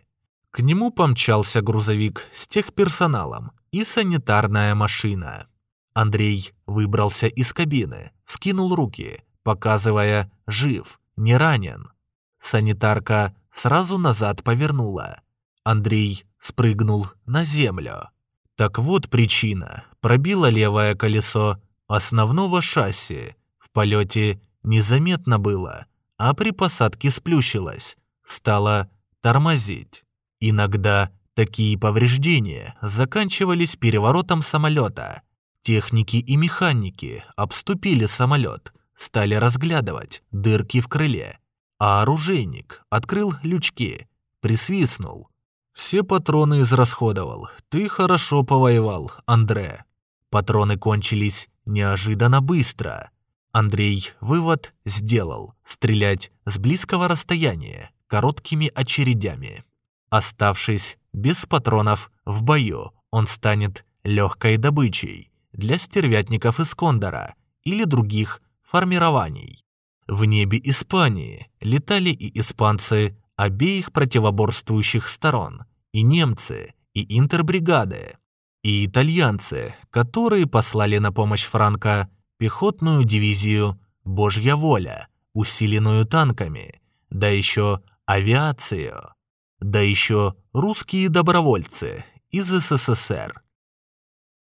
К нему помчался грузовик с техперсоналом и санитарная машина. Андрей выбрался из кабины, скинул руки, показывая «жив», «не ранен». Санитарка сразу назад повернула. Андрей спрыгнул на землю. Так вот причина. Пробило левое колесо основного шасси. В полете незаметно было, а при посадке сплющилось. Стало тормозить. Иногда такие повреждения заканчивались переворотом самолета. Техники и механики обступили самолет, стали разглядывать дырки в крыле. А оружейник открыл лючки, присвистнул. «Все патроны израсходовал. Ты хорошо повоевал, Андре». Патроны кончились неожиданно быстро. Андрей вывод сделал – стрелять с близкого расстояния короткими очередями. Оставшись без патронов в бою, он станет легкой добычей для стервятников из Кондора или других формирований. В небе Испании летали и испанцы обеих противоборствующих сторон, и немцы, и интербригады, и итальянцы, которые послали на помощь Франко пехотную дивизию «Божья воля», усиленную танками, да еще авиацию, да еще русские добровольцы из СССР.